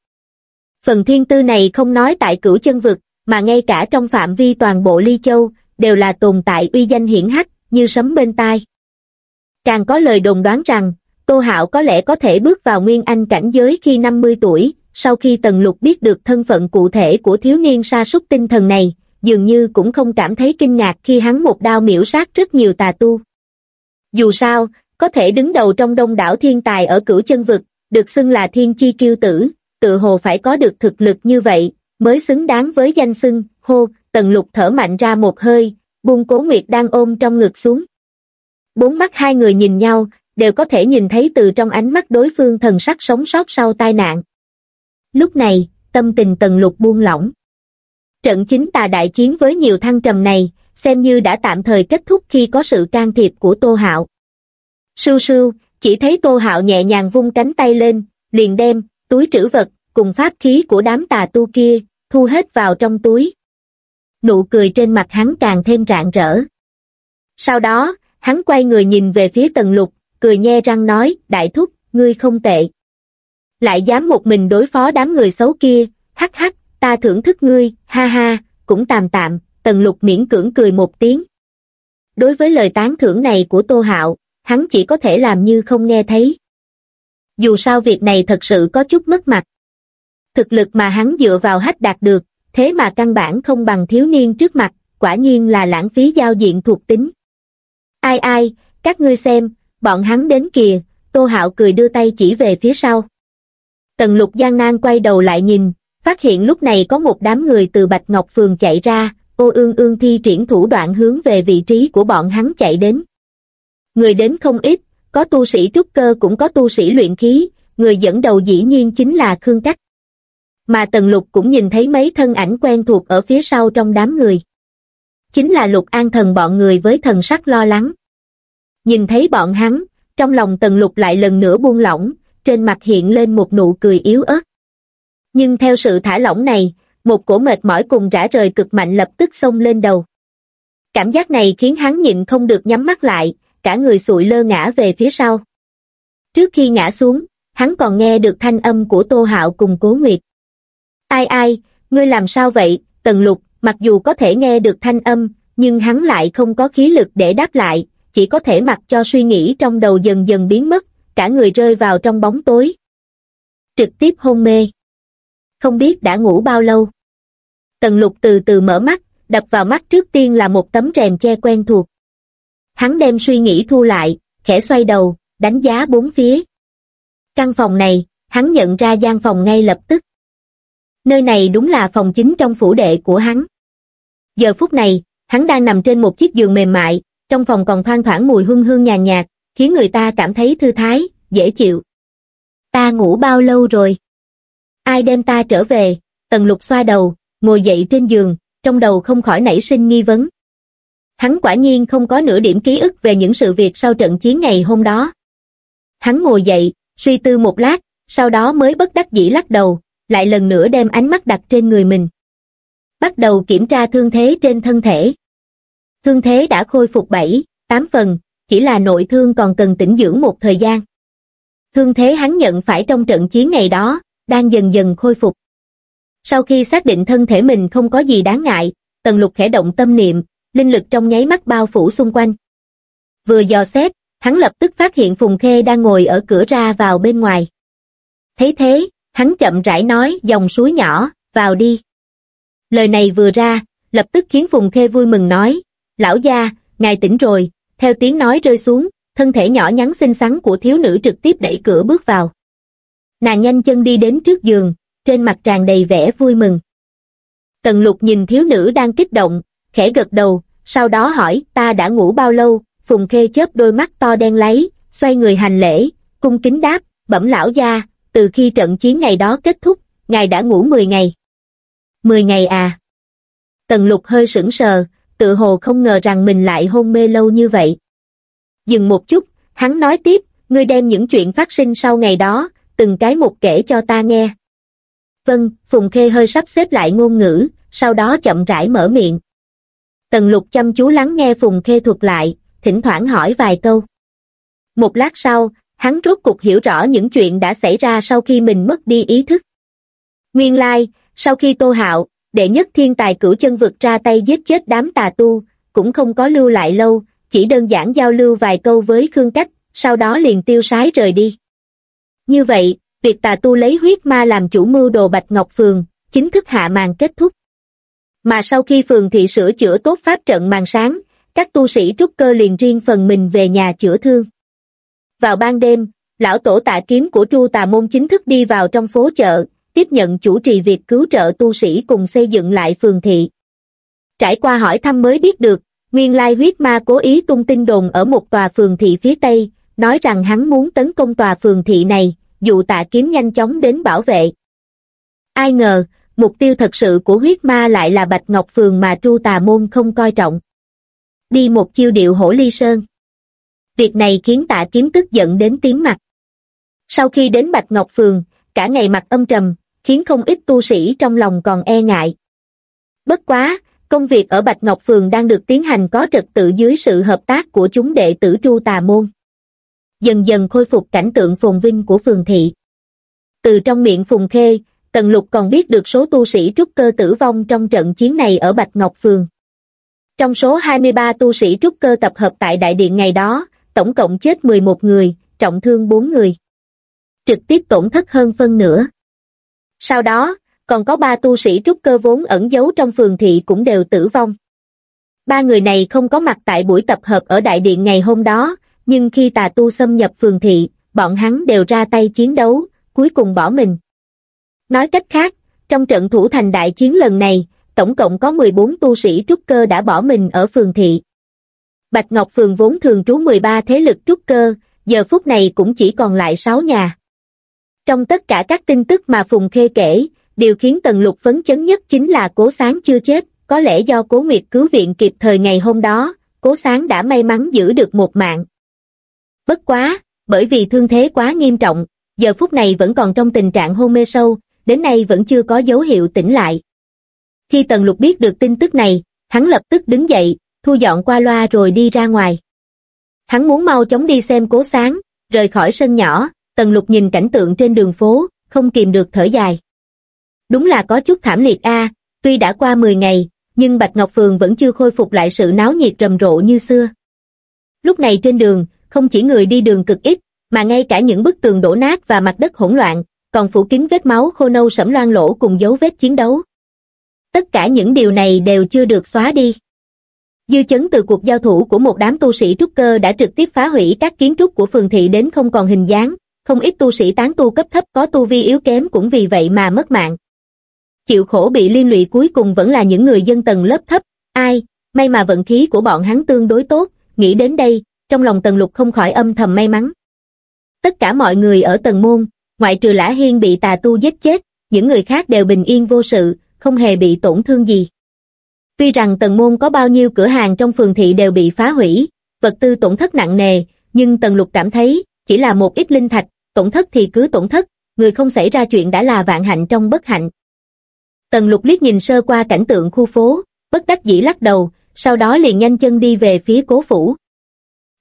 Phần thiên tư này không nói tại cửu chân vực, mà ngay cả trong phạm vi toàn bộ Ly Châu, đều là tồn tại uy danh hiển hách, như sấm bên tai. Càng có lời đồn đoán rằng, Tô Hạo có lẽ có thể bước vào nguyên anh cảnh giới khi 50 tuổi, sau khi Tần Lục biết được thân phận cụ thể của thiếu niên sa súc tinh thần này, dường như cũng không cảm thấy kinh ngạc khi hắn một đao miễu sát rất nhiều tà tu. Dù sao, có thể đứng đầu trong đông đảo thiên tài ở cửu chân vực, được xưng là thiên chi kiêu tử, tự hồ phải có được thực lực như vậy, mới xứng đáng với danh xưng, hô, tần lục thở mạnh ra một hơi, buông cố nguyệt đang ôm trong ngực xuống. Bốn mắt hai người nhìn nhau, đều có thể nhìn thấy từ trong ánh mắt đối phương thần sắc sống sót sau tai nạn. Lúc này, tâm tình tần lục buông lỏng. Trận chính tà đại chiến với nhiều thăng trầm này, xem như đã tạm thời kết thúc khi có sự can thiệp của Tô Hạo. Sưu sưu, chỉ thấy Tô Hạo nhẹ nhàng vung cánh tay lên, liền đem, túi trữ vật, cùng pháp khí của đám tà tu kia, thu hết vào trong túi. Nụ cười trên mặt hắn càng thêm rạng rỡ. Sau đó, hắn quay người nhìn về phía tần lục, cười nhe răng nói, đại thúc, ngươi không tệ. Lại dám một mình đối phó đám người xấu kia, hắc hắc, ta thưởng thức ngươi, ha ha, cũng tạm tạm, tần lục miễn cưỡng cười một tiếng. Đối với lời tán thưởng này của Tô Hạo, hắn chỉ có thể làm như không nghe thấy. Dù sao việc này thật sự có chút mất mặt. Thực lực mà hắn dựa vào hách đạt được, thế mà căn bản không bằng thiếu niên trước mặt, quả nhiên là lãng phí giao diện thuộc tính. Ai ai, các ngươi xem, bọn hắn đến kìa, Tô Hạo cười đưa tay chỉ về phía sau. Tần lục gian nan quay đầu lại nhìn, phát hiện lúc này có một đám người từ Bạch Ngọc Phường chạy ra, ô ương ương thi triển thủ đoạn hướng về vị trí của bọn hắn chạy đến. Người đến không ít, có tu sĩ trúc cơ cũng có tu sĩ luyện khí, người dẫn đầu dĩ nhiên chính là Khương Cách. Mà Tần Lục cũng nhìn thấy mấy thân ảnh quen thuộc ở phía sau trong đám người. Chính là Lục An Thần bọn người với thần sắc lo lắng. Nhìn thấy bọn hắn, trong lòng Tần Lục lại lần nữa buông lỏng, trên mặt hiện lên một nụ cười yếu ớt. Nhưng theo sự thả lỏng này, một cổ mệt mỏi cùng rã rời cực mạnh lập tức xông lên đầu. Cảm giác này khiến hắn nhịn không được nhắm mắt lại, cả người sụi lơ ngã về phía sau. Trước khi ngã xuống, hắn còn nghe được thanh âm của Tô Hạo cùng Cố Nguyệt. Ai ai, ngươi làm sao vậy, Tần Lục, mặc dù có thể nghe được thanh âm, nhưng hắn lại không có khí lực để đáp lại, chỉ có thể mặc cho suy nghĩ trong đầu dần dần biến mất, cả người rơi vào trong bóng tối. Trực tiếp hôn mê. Không biết đã ngủ bao lâu. Tần lục từ từ mở mắt, đập vào mắt trước tiên là một tấm rèm che quen thuộc. Hắn đem suy nghĩ thu lại, khẽ xoay đầu, đánh giá bốn phía. Căn phòng này, hắn nhận ra gian phòng ngay lập tức. Nơi này đúng là phòng chính trong phủ đệ của hắn. Giờ phút này, hắn đang nằm trên một chiếc giường mềm mại, trong phòng còn thoang thoảng mùi hương hương nhàn nhạt, khiến người ta cảm thấy thư thái, dễ chịu. Ta ngủ bao lâu rồi? Ai đem ta trở về? Tần lục xoa đầu, ngồi dậy trên giường, trong đầu không khỏi nảy sinh nghi vấn. Hắn quả nhiên không có nửa điểm ký ức về những sự việc sau trận chiến ngày hôm đó. Hắn ngồi dậy, suy tư một lát, sau đó mới bất đắc dĩ lắc đầu, lại lần nữa đem ánh mắt đặt trên người mình. Bắt đầu kiểm tra thương thế trên thân thể. Thương thế đã khôi phục 7, 8 phần, chỉ là nội thương còn cần tĩnh dưỡng một thời gian. Thương thế hắn nhận phải trong trận chiến ngày đó, đang dần dần khôi phục. Sau khi xác định thân thể mình không có gì đáng ngại, tần lục khẽ động tâm niệm, linh lực trong nháy mắt bao phủ xung quanh. Vừa dò xét, hắn lập tức phát hiện Phùng Khê đang ngồi ở cửa ra vào bên ngoài. Thấy thế, hắn chậm rãi nói dòng suối nhỏ, vào đi. Lời này vừa ra, lập tức khiến Phùng Khê vui mừng nói, lão gia, ngài tỉnh rồi, theo tiếng nói rơi xuống, thân thể nhỏ nhắn xinh xắn của thiếu nữ trực tiếp đẩy cửa bước vào. Nàng nhanh chân đi đến trước giường, trên mặt tràn đầy vẻ vui mừng. Tần lục nhìn thiếu nữ đang kích động, khẽ gật đầu, sau đó hỏi ta đã ngủ bao lâu, Phùng Khê chớp đôi mắt to đen lấy, xoay người hành lễ, cung kính đáp, bẩm lão gia, từ khi trận chiến ngày đó kết thúc, ngài đã ngủ 10 ngày. 10 ngày à? Tần lục hơi sững sờ, tự hồ không ngờ rằng mình lại hôn mê lâu như vậy. Dừng một chút, hắn nói tiếp, ngươi đem những chuyện phát sinh sau ngày đó, từng cái một kể cho ta nghe. Vâng, Phùng Khê hơi sắp xếp lại ngôn ngữ, sau đó chậm rãi mở miệng. Tần lục chăm chú lắng nghe Phùng Khê thuật lại, thỉnh thoảng hỏi vài câu. Một lát sau, hắn rốt cục hiểu rõ những chuyện đã xảy ra sau khi mình mất đi ý thức. Nguyên lai, like, sau khi Tô Hạo, đệ nhất thiên tài cửu chân vực ra tay giết chết đám tà tu, cũng không có lưu lại lâu, chỉ đơn giản giao lưu vài câu với Khương Cách, sau đó liền tiêu sái rời đi. Như vậy, việc tà tu lấy huyết ma làm chủ mưu đồ Bạch Ngọc Phường, chính thức hạ màn kết thúc. Mà sau khi phường thị sửa chữa tốt pháp trận màn sáng, các tu sĩ trúc cơ liền riêng phần mình về nhà chữa thương. Vào ban đêm, lão tổ tạ kiếm của Tru Tà Môn chính thức đi vào trong phố chợ, tiếp nhận chủ trì việc cứu trợ tu sĩ cùng xây dựng lại phường thị. Trải qua hỏi thăm mới biết được, nguyên lai huyết ma cố ý tung tin đồn ở một tòa phường thị phía Tây, nói rằng hắn muốn tấn công tòa phường thị này, dụ tạ kiếm nhanh chóng đến bảo vệ. Ai ngờ, mục tiêu thật sự của huyết ma lại là Bạch Ngọc Phường mà Tru Tà Môn không coi trọng. Đi một chiêu điệu hổ ly sơn. Việc này khiến tạ kiếm tức giận đến tím mặt. Sau khi đến Bạch Ngọc Phường, cả ngày mặt âm trầm, khiến không ít tu sĩ trong lòng còn e ngại. Bất quá, công việc ở Bạch Ngọc Phường đang được tiến hành có trật tự dưới sự hợp tác của chúng đệ tử Tru Tà Môn. Dần dần khôi phục cảnh tượng phồn vinh của phường thị. Từ trong miệng Phùng Khê, Tần Lục còn biết được số tu sĩ trúc cơ tử vong trong trận chiến này ở Bạch Ngọc Phường. Trong số 23 tu sĩ trúc cơ tập hợp tại đại điện ngày đó, tổng cộng chết 11 người, trọng thương 4 người. Trực tiếp tổn thất hơn phân nửa. Sau đó, còn có ba tu sĩ trúc cơ vốn ẩn giấu trong phường thị cũng đều tử vong. Ba người này không có mặt tại buổi tập hợp ở đại điện ngày hôm đó, nhưng khi tà tu xâm nhập phường thị, bọn hắn đều ra tay chiến đấu, cuối cùng bỏ mình. Nói cách khác, trong trận thủ thành đại chiến lần này, tổng cộng có 14 tu sĩ trúc cơ đã bỏ mình ở phường thị. Bạch Ngọc Phường vốn thường trú 13 thế lực trúc cơ, giờ phút này cũng chỉ còn lại sáu nhà. Trong tất cả các tin tức mà Phùng Khê kể, điều khiến Tần Lục phấn chấn nhất chính là Cố Sáng chưa chết, có lẽ do Cố Nguyệt cứu viện kịp thời ngày hôm đó, Cố Sáng đã may mắn giữ được một mạng. Bất quá, bởi vì thương thế quá nghiêm trọng, giờ phút này vẫn còn trong tình trạng hôn mê sâu, đến nay vẫn chưa có dấu hiệu tỉnh lại. Khi Tần Lục biết được tin tức này, hắn lập tức đứng dậy, thu dọn qua loa rồi đi ra ngoài. Hắn muốn mau chóng đi xem cố sáng, rời khỏi sân nhỏ, Tần Lục nhìn cảnh tượng trên đường phố, không kìm được thở dài. Đúng là có chút thảm liệt a, tuy đã qua 10 ngày, nhưng Bạch Ngọc Phường vẫn chưa khôi phục lại sự náo nhiệt rầm rộ như xưa. Lúc này trên đường, không chỉ người đi đường cực ít, mà ngay cả những bức tường đổ nát và mặt đất hỗn loạn, còn phủ kín vết máu khô nâu sẫm loang lỗ cùng dấu vết chiến đấu. Tất cả những điều này đều chưa được xóa đi. Dư chấn từ cuộc giao thủ của một đám tu sĩ trúc cơ đã trực tiếp phá hủy các kiến trúc của phường thị đến không còn hình dáng, không ít tu sĩ tán tu cấp thấp có tu vi yếu kém cũng vì vậy mà mất mạng. Chịu khổ bị liên lụy cuối cùng vẫn là những người dân tầng lớp thấp, ai, may mà vận khí của bọn hắn tương đối tốt, nghĩ đến đây, trong lòng tần lục không khỏi âm thầm may mắn. Tất cả mọi người ở tầng môn, ngoại trừ Lã Hiên bị tà tu giết chết, những người khác đều bình yên vô sự, không hề bị tổn thương gì. Tuy rằng tần môn có bao nhiêu cửa hàng trong phường thị đều bị phá hủy, vật tư tổn thất nặng nề, nhưng tần lục cảm thấy, chỉ là một ít linh thạch, tổn thất thì cứ tổn thất, người không xảy ra chuyện đã là vạn hạnh trong bất hạnh. Tần lục liếc nhìn sơ qua cảnh tượng khu phố, bất đắc dĩ lắc đầu, sau đó liền nhanh chân đi về phía cố phủ.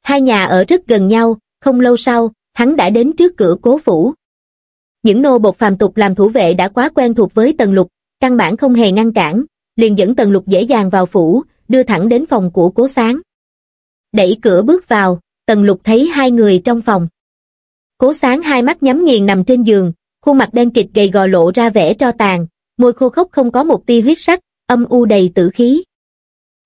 Hai nhà ở rất gần nhau, không lâu sau, hắn đã đến trước cửa cố phủ. Những nô bột phàm tục làm thủ vệ đã quá quen thuộc với tần lục, căn bản không hề ngăn cản, liền dẫn tần lục dễ dàng vào phủ, đưa thẳng đến phòng của cố sáng. Đẩy cửa bước vào, tần lục thấy hai người trong phòng. Cố sáng hai mắt nhắm nghiền nằm trên giường, khuôn mặt đen kịch gầy gò lộ ra vẻ tro tàn, môi khô khốc không có một tia huyết sắc, âm u đầy tử khí.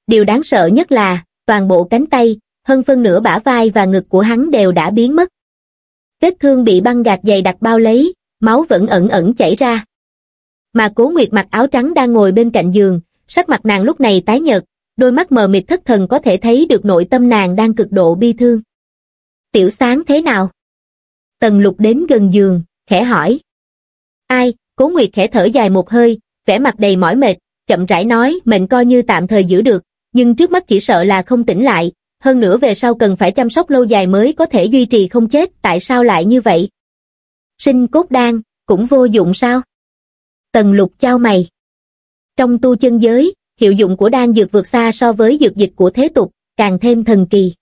Điều đáng sợ nhất là, toàn bộ cánh tay, hơn phân nửa bả vai và ngực của hắn đều đã biến mất. Vết thương bị băng gạc dày đặc bao lấy, máu vẫn ẩn ẩn chảy ra. Mà cố nguyệt mặc áo trắng đang ngồi bên cạnh giường, sắc mặt nàng lúc này tái nhợt, đôi mắt mờ mịt thất thần có thể thấy được nội tâm nàng đang cực độ bi thương. Tiểu sáng thế nào? Tần lục đến gần giường, khẽ hỏi. Ai, cố nguyệt khẽ thở dài một hơi, vẻ mặt đầy mỏi mệt, chậm rãi nói mệnh coi như tạm thời giữ được, nhưng trước mắt chỉ sợ là không tỉnh lại, hơn nữa về sau cần phải chăm sóc lâu dài mới có thể duy trì không chết, tại sao lại như vậy? Sinh cốt đan, cũng vô dụng sao? Tần lục trao mày. Trong tu chân giới, hiệu dụng của đan dược vượt xa so với dược dịch của thế tục, càng thêm thần kỳ.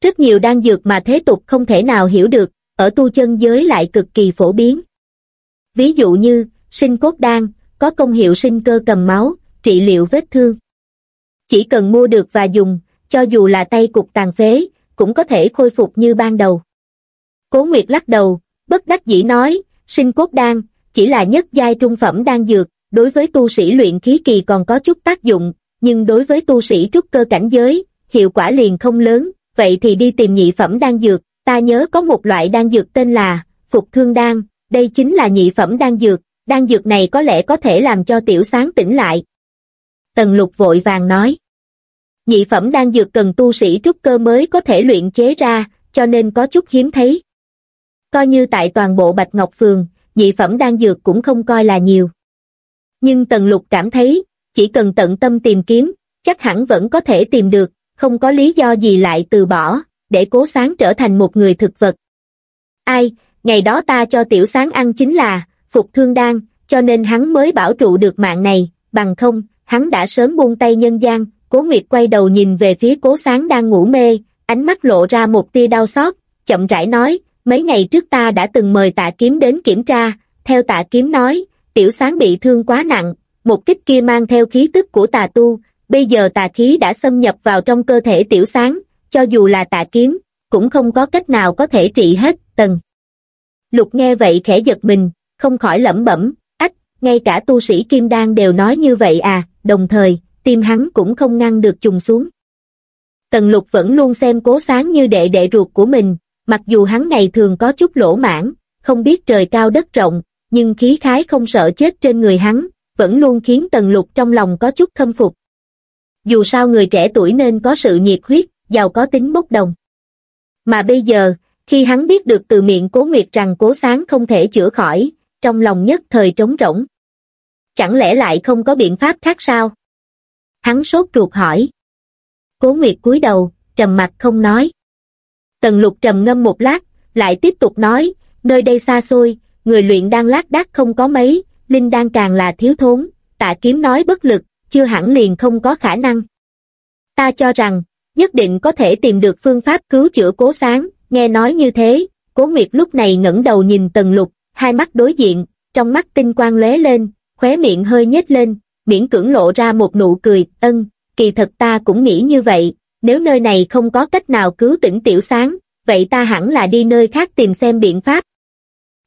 Rất nhiều đan dược mà thế tục không thể nào hiểu được, ở tu chân giới lại cực kỳ phổ biến. Ví dụ như, sinh cốt đan, có công hiệu sinh cơ cầm máu, trị liệu vết thương. Chỉ cần mua được và dùng, cho dù là tay cục tàn phế, cũng có thể khôi phục như ban đầu. Cố Nguyệt lắc đầu, bất đắc dĩ nói, sinh cốt đan, chỉ là nhất giai trung phẩm đan dược, đối với tu sĩ luyện khí kỳ còn có chút tác dụng, nhưng đối với tu sĩ trúc cơ cảnh giới, hiệu quả liền không lớn, vậy thì đi tìm nhị phẩm đan dược, ta nhớ có một loại đan dược tên là Phục Thương Đan, đây chính là nhị phẩm đan dược, đan dược này có lẽ có thể làm cho tiểu sáng tỉnh lại. Tần lục vội vàng nói. Nhị phẩm đan dược cần tu sĩ trúc cơ mới có thể luyện chế ra, cho nên có chút hiếm thấy. Coi như tại toàn bộ Bạch Ngọc Phường, nhị phẩm đan dược cũng không coi là nhiều. Nhưng Tần Lục cảm thấy, chỉ cần tận tâm tìm kiếm, chắc hẳn vẫn có thể tìm được, không có lý do gì lại từ bỏ, để cố sáng trở thành một người thực vật. Ai, ngày đó ta cho tiểu sáng ăn chính là, phục thương đan, cho nên hắn mới bảo trụ được mạng này, bằng không, hắn đã sớm buông tay nhân gian, cố Nguyệt quay đầu nhìn về phía cố sáng đang ngủ mê, ánh mắt lộ ra một tia đau xót, chậm rãi nói, mấy ngày trước ta đã từng mời tạ kiếm đến kiểm tra, theo tạ kiếm nói, tiểu sáng bị thương quá nặng, một kích kia mang theo khí tức của tà tu, bây giờ tà khí đã xâm nhập vào trong cơ thể tiểu sáng, cho dù là tà kiếm, cũng không có cách nào có thể trị hết, tần. Lục nghe vậy khẽ giật mình, không khỏi lẩm bẩm, ách, ngay cả tu sĩ Kim Đan đều nói như vậy à, đồng thời, tim hắn cũng không ngăn được trùng xuống. Tần lục vẫn luôn xem cố sáng như đệ đệ ruột của mình, mặc dù hắn này thường có chút lỗ mãn, không biết trời cao đất rộng, nhưng khí khái không sợ chết trên người hắn, vẫn luôn khiến tần lục trong lòng có chút khâm phục. Dù sao người trẻ tuổi nên có sự nhiệt huyết, giàu có tính bốc đồng. Mà bây giờ, Khi hắn biết được từ miệng cố nguyệt rằng cố sáng không thể chữa khỏi, trong lòng nhất thời trống rỗng. Chẳng lẽ lại không có biện pháp khác sao? Hắn sốt ruột hỏi. Cố nguyệt cúi đầu, trầm mặt không nói. Tần lục trầm ngâm một lát, lại tiếp tục nói, nơi đây xa xôi, người luyện đang lác đác không có mấy, linh đang càng là thiếu thốn, tạ kiếm nói bất lực, chưa hẳn liền không có khả năng. Ta cho rằng, nhất định có thể tìm được phương pháp cứu chữa cố sáng, nghe nói như thế, cố nguyệt lúc này ngẩng đầu nhìn tần lục, hai mắt đối diện, trong mắt tinh quang lóe lên, khóe miệng hơi nhếch lên, miễn cưỡng lộ ra một nụ cười, ân, kỳ thật ta cũng nghĩ như vậy, nếu nơi này không có cách nào cứu tỉnh tiểu sáng, vậy ta hẳn là đi nơi khác tìm xem biện pháp.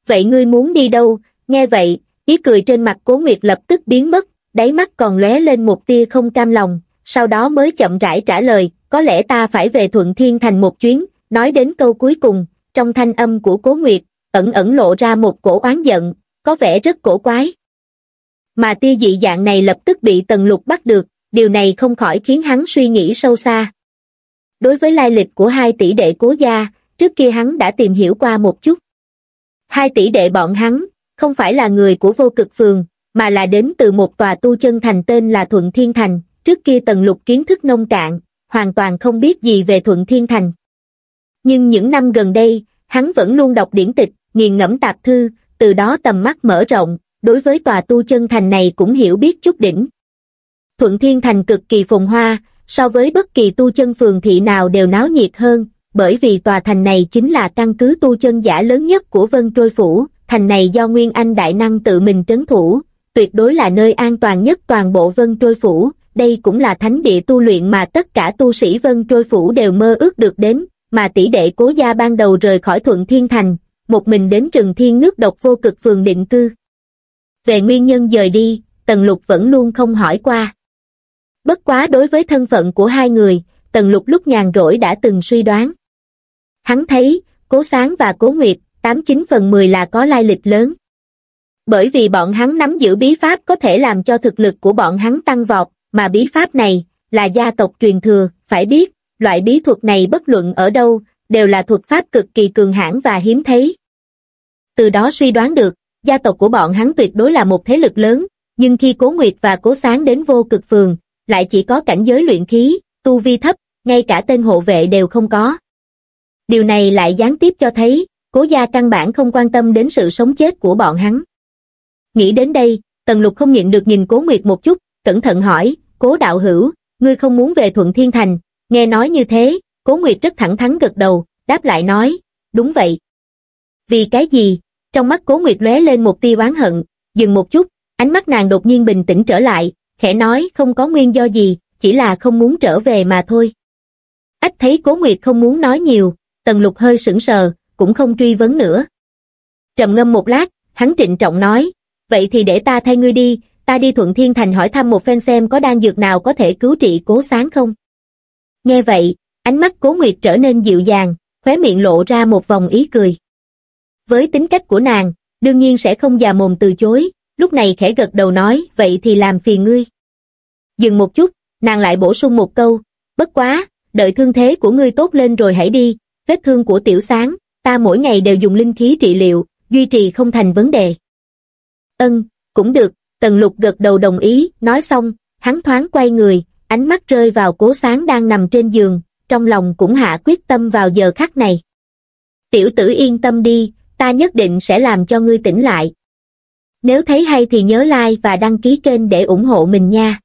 Vậy ngươi muốn đi đâu? Nghe vậy, ý cười trên mặt cố nguyệt lập tức biến mất, đáy mắt còn lóe lên một tia không cam lòng, sau đó mới chậm rãi trả lời, có lẽ ta phải về Thuận Thiên Thành một chuyến, nói đến câu cuối cùng, trong thanh âm của cố nguyệt, ẩn ẩn lộ ra một cổ oán giận, có vẻ rất cổ quái. Mà tia dị dạng này lập tức bị Tần Lục bắt được, điều này không khỏi khiến hắn suy nghĩ sâu xa. Đối với lai lịch của hai tỷ đệ cố gia, trước kia hắn đã tìm hiểu qua một chút. Hai tỷ đệ bọn hắn, không phải là người của vô cực phường, mà là đến từ một tòa tu chân thành tên là Thuận Thiên Thành, trước kia tần lục kiến thức nông cạn, hoàn toàn không biết gì về Thuận Thiên Thành. Nhưng những năm gần đây, hắn vẫn luôn đọc điển tịch, nghiền ngẫm tạp thư, từ đó tầm mắt mở rộng, đối với tòa tu chân thành này cũng hiểu biết chút đỉnh. Thuận Thiên Thành cực kỳ phồn hoa, so với bất kỳ tu chân phường thị nào đều náo nhiệt hơn, bởi vì tòa thành này chính là căn cứ tu chân giả lớn nhất của Vân Trôi Phủ, thành này do Nguyên Anh Đại Năng tự mình trấn thủ, tuyệt đối là nơi an toàn nhất toàn bộ Vân Trôi Phủ, đây cũng là thánh địa tu luyện mà tất cả tu sĩ Vân Trôi Phủ đều mơ ước được đến, mà tỷ đệ cố gia ban đầu rời khỏi Thuận Thiên Thành, một mình đến rừng thiên nước độc vô cực phường định cư. Về nguyên nhân dời đi, Tần Lục vẫn luôn không hỏi qua. Bất quá đối với thân phận của hai người, Tần Lục lúc nhàn rỗi đã từng suy đoán. Hắn thấy, Cố Sáng và Cố Nguyệt, 89 phần 10 là có lai lịch lớn. Bởi vì bọn hắn nắm giữ bí pháp có thể làm cho thực lực của bọn hắn tăng vọt, mà bí pháp này, là gia tộc truyền thừa, phải biết, loại bí thuật này bất luận ở đâu, đều là thuật pháp cực kỳ cường hãn và hiếm thấy. Từ đó suy đoán được, gia tộc của bọn hắn tuyệt đối là một thế lực lớn, nhưng khi Cố Nguyệt và Cố Sáng đến vô cực phường, lại chỉ có cảnh giới luyện khí, tu vi thấp, ngay cả tên hộ vệ đều không có. Điều này lại gián tiếp cho thấy, cố gia căn bản không quan tâm đến sự sống chết của bọn hắn. Nghĩ đến đây, Tần Lục không nhịn được nhìn Cố Nguyệt một chút, cẩn thận hỏi, Cố đạo hữu, ngươi không muốn về Thuận Thiên Thành, nghe nói như thế, Cố Nguyệt rất thẳng thắn gật đầu, đáp lại nói, đúng vậy. Vì cái gì? Trong mắt Cố Nguyệt lóe lên một tia oán hận, dừng một chút, ánh mắt nàng đột nhiên bình tĩnh trở lại, khẽ nói không có nguyên do gì, chỉ là không muốn trở về mà thôi. Ách thấy Cố Nguyệt không muốn nói nhiều, Tần Lục hơi sững sờ, cũng không truy vấn nữa. Trầm ngâm một lát, hắn trịnh trọng nói, vậy thì để ta thay ngươi đi, ta đi Thuận Thiên Thành hỏi thăm một phen xem có đan dược nào có thể cứu trị cố sáng không. Nghe vậy, ánh mắt cố nguyệt trở nên dịu dàng, khóe miệng lộ ra một vòng ý cười. Với tính cách của nàng, đương nhiên sẽ không già mồm từ chối, lúc này khẽ gật đầu nói, vậy thì làm phiền ngươi. Dừng một chút, nàng lại bổ sung một câu, bất quá, đợi thương thế của ngươi tốt lên rồi hãy đi, vết thương của tiểu sáng, ta mỗi ngày đều dùng linh khí trị liệu, duy trì không thành vấn đề. Ân, cũng được, Tần Lục gật đầu đồng ý, nói xong, hắn thoáng quay người, ánh mắt rơi vào cố sáng đang nằm trên giường, trong lòng cũng hạ quyết tâm vào giờ khắc này. Tiểu tử yên tâm đi, ta nhất định sẽ làm cho ngươi tỉnh lại. Nếu thấy hay thì nhớ like và đăng ký kênh để ủng hộ mình nha.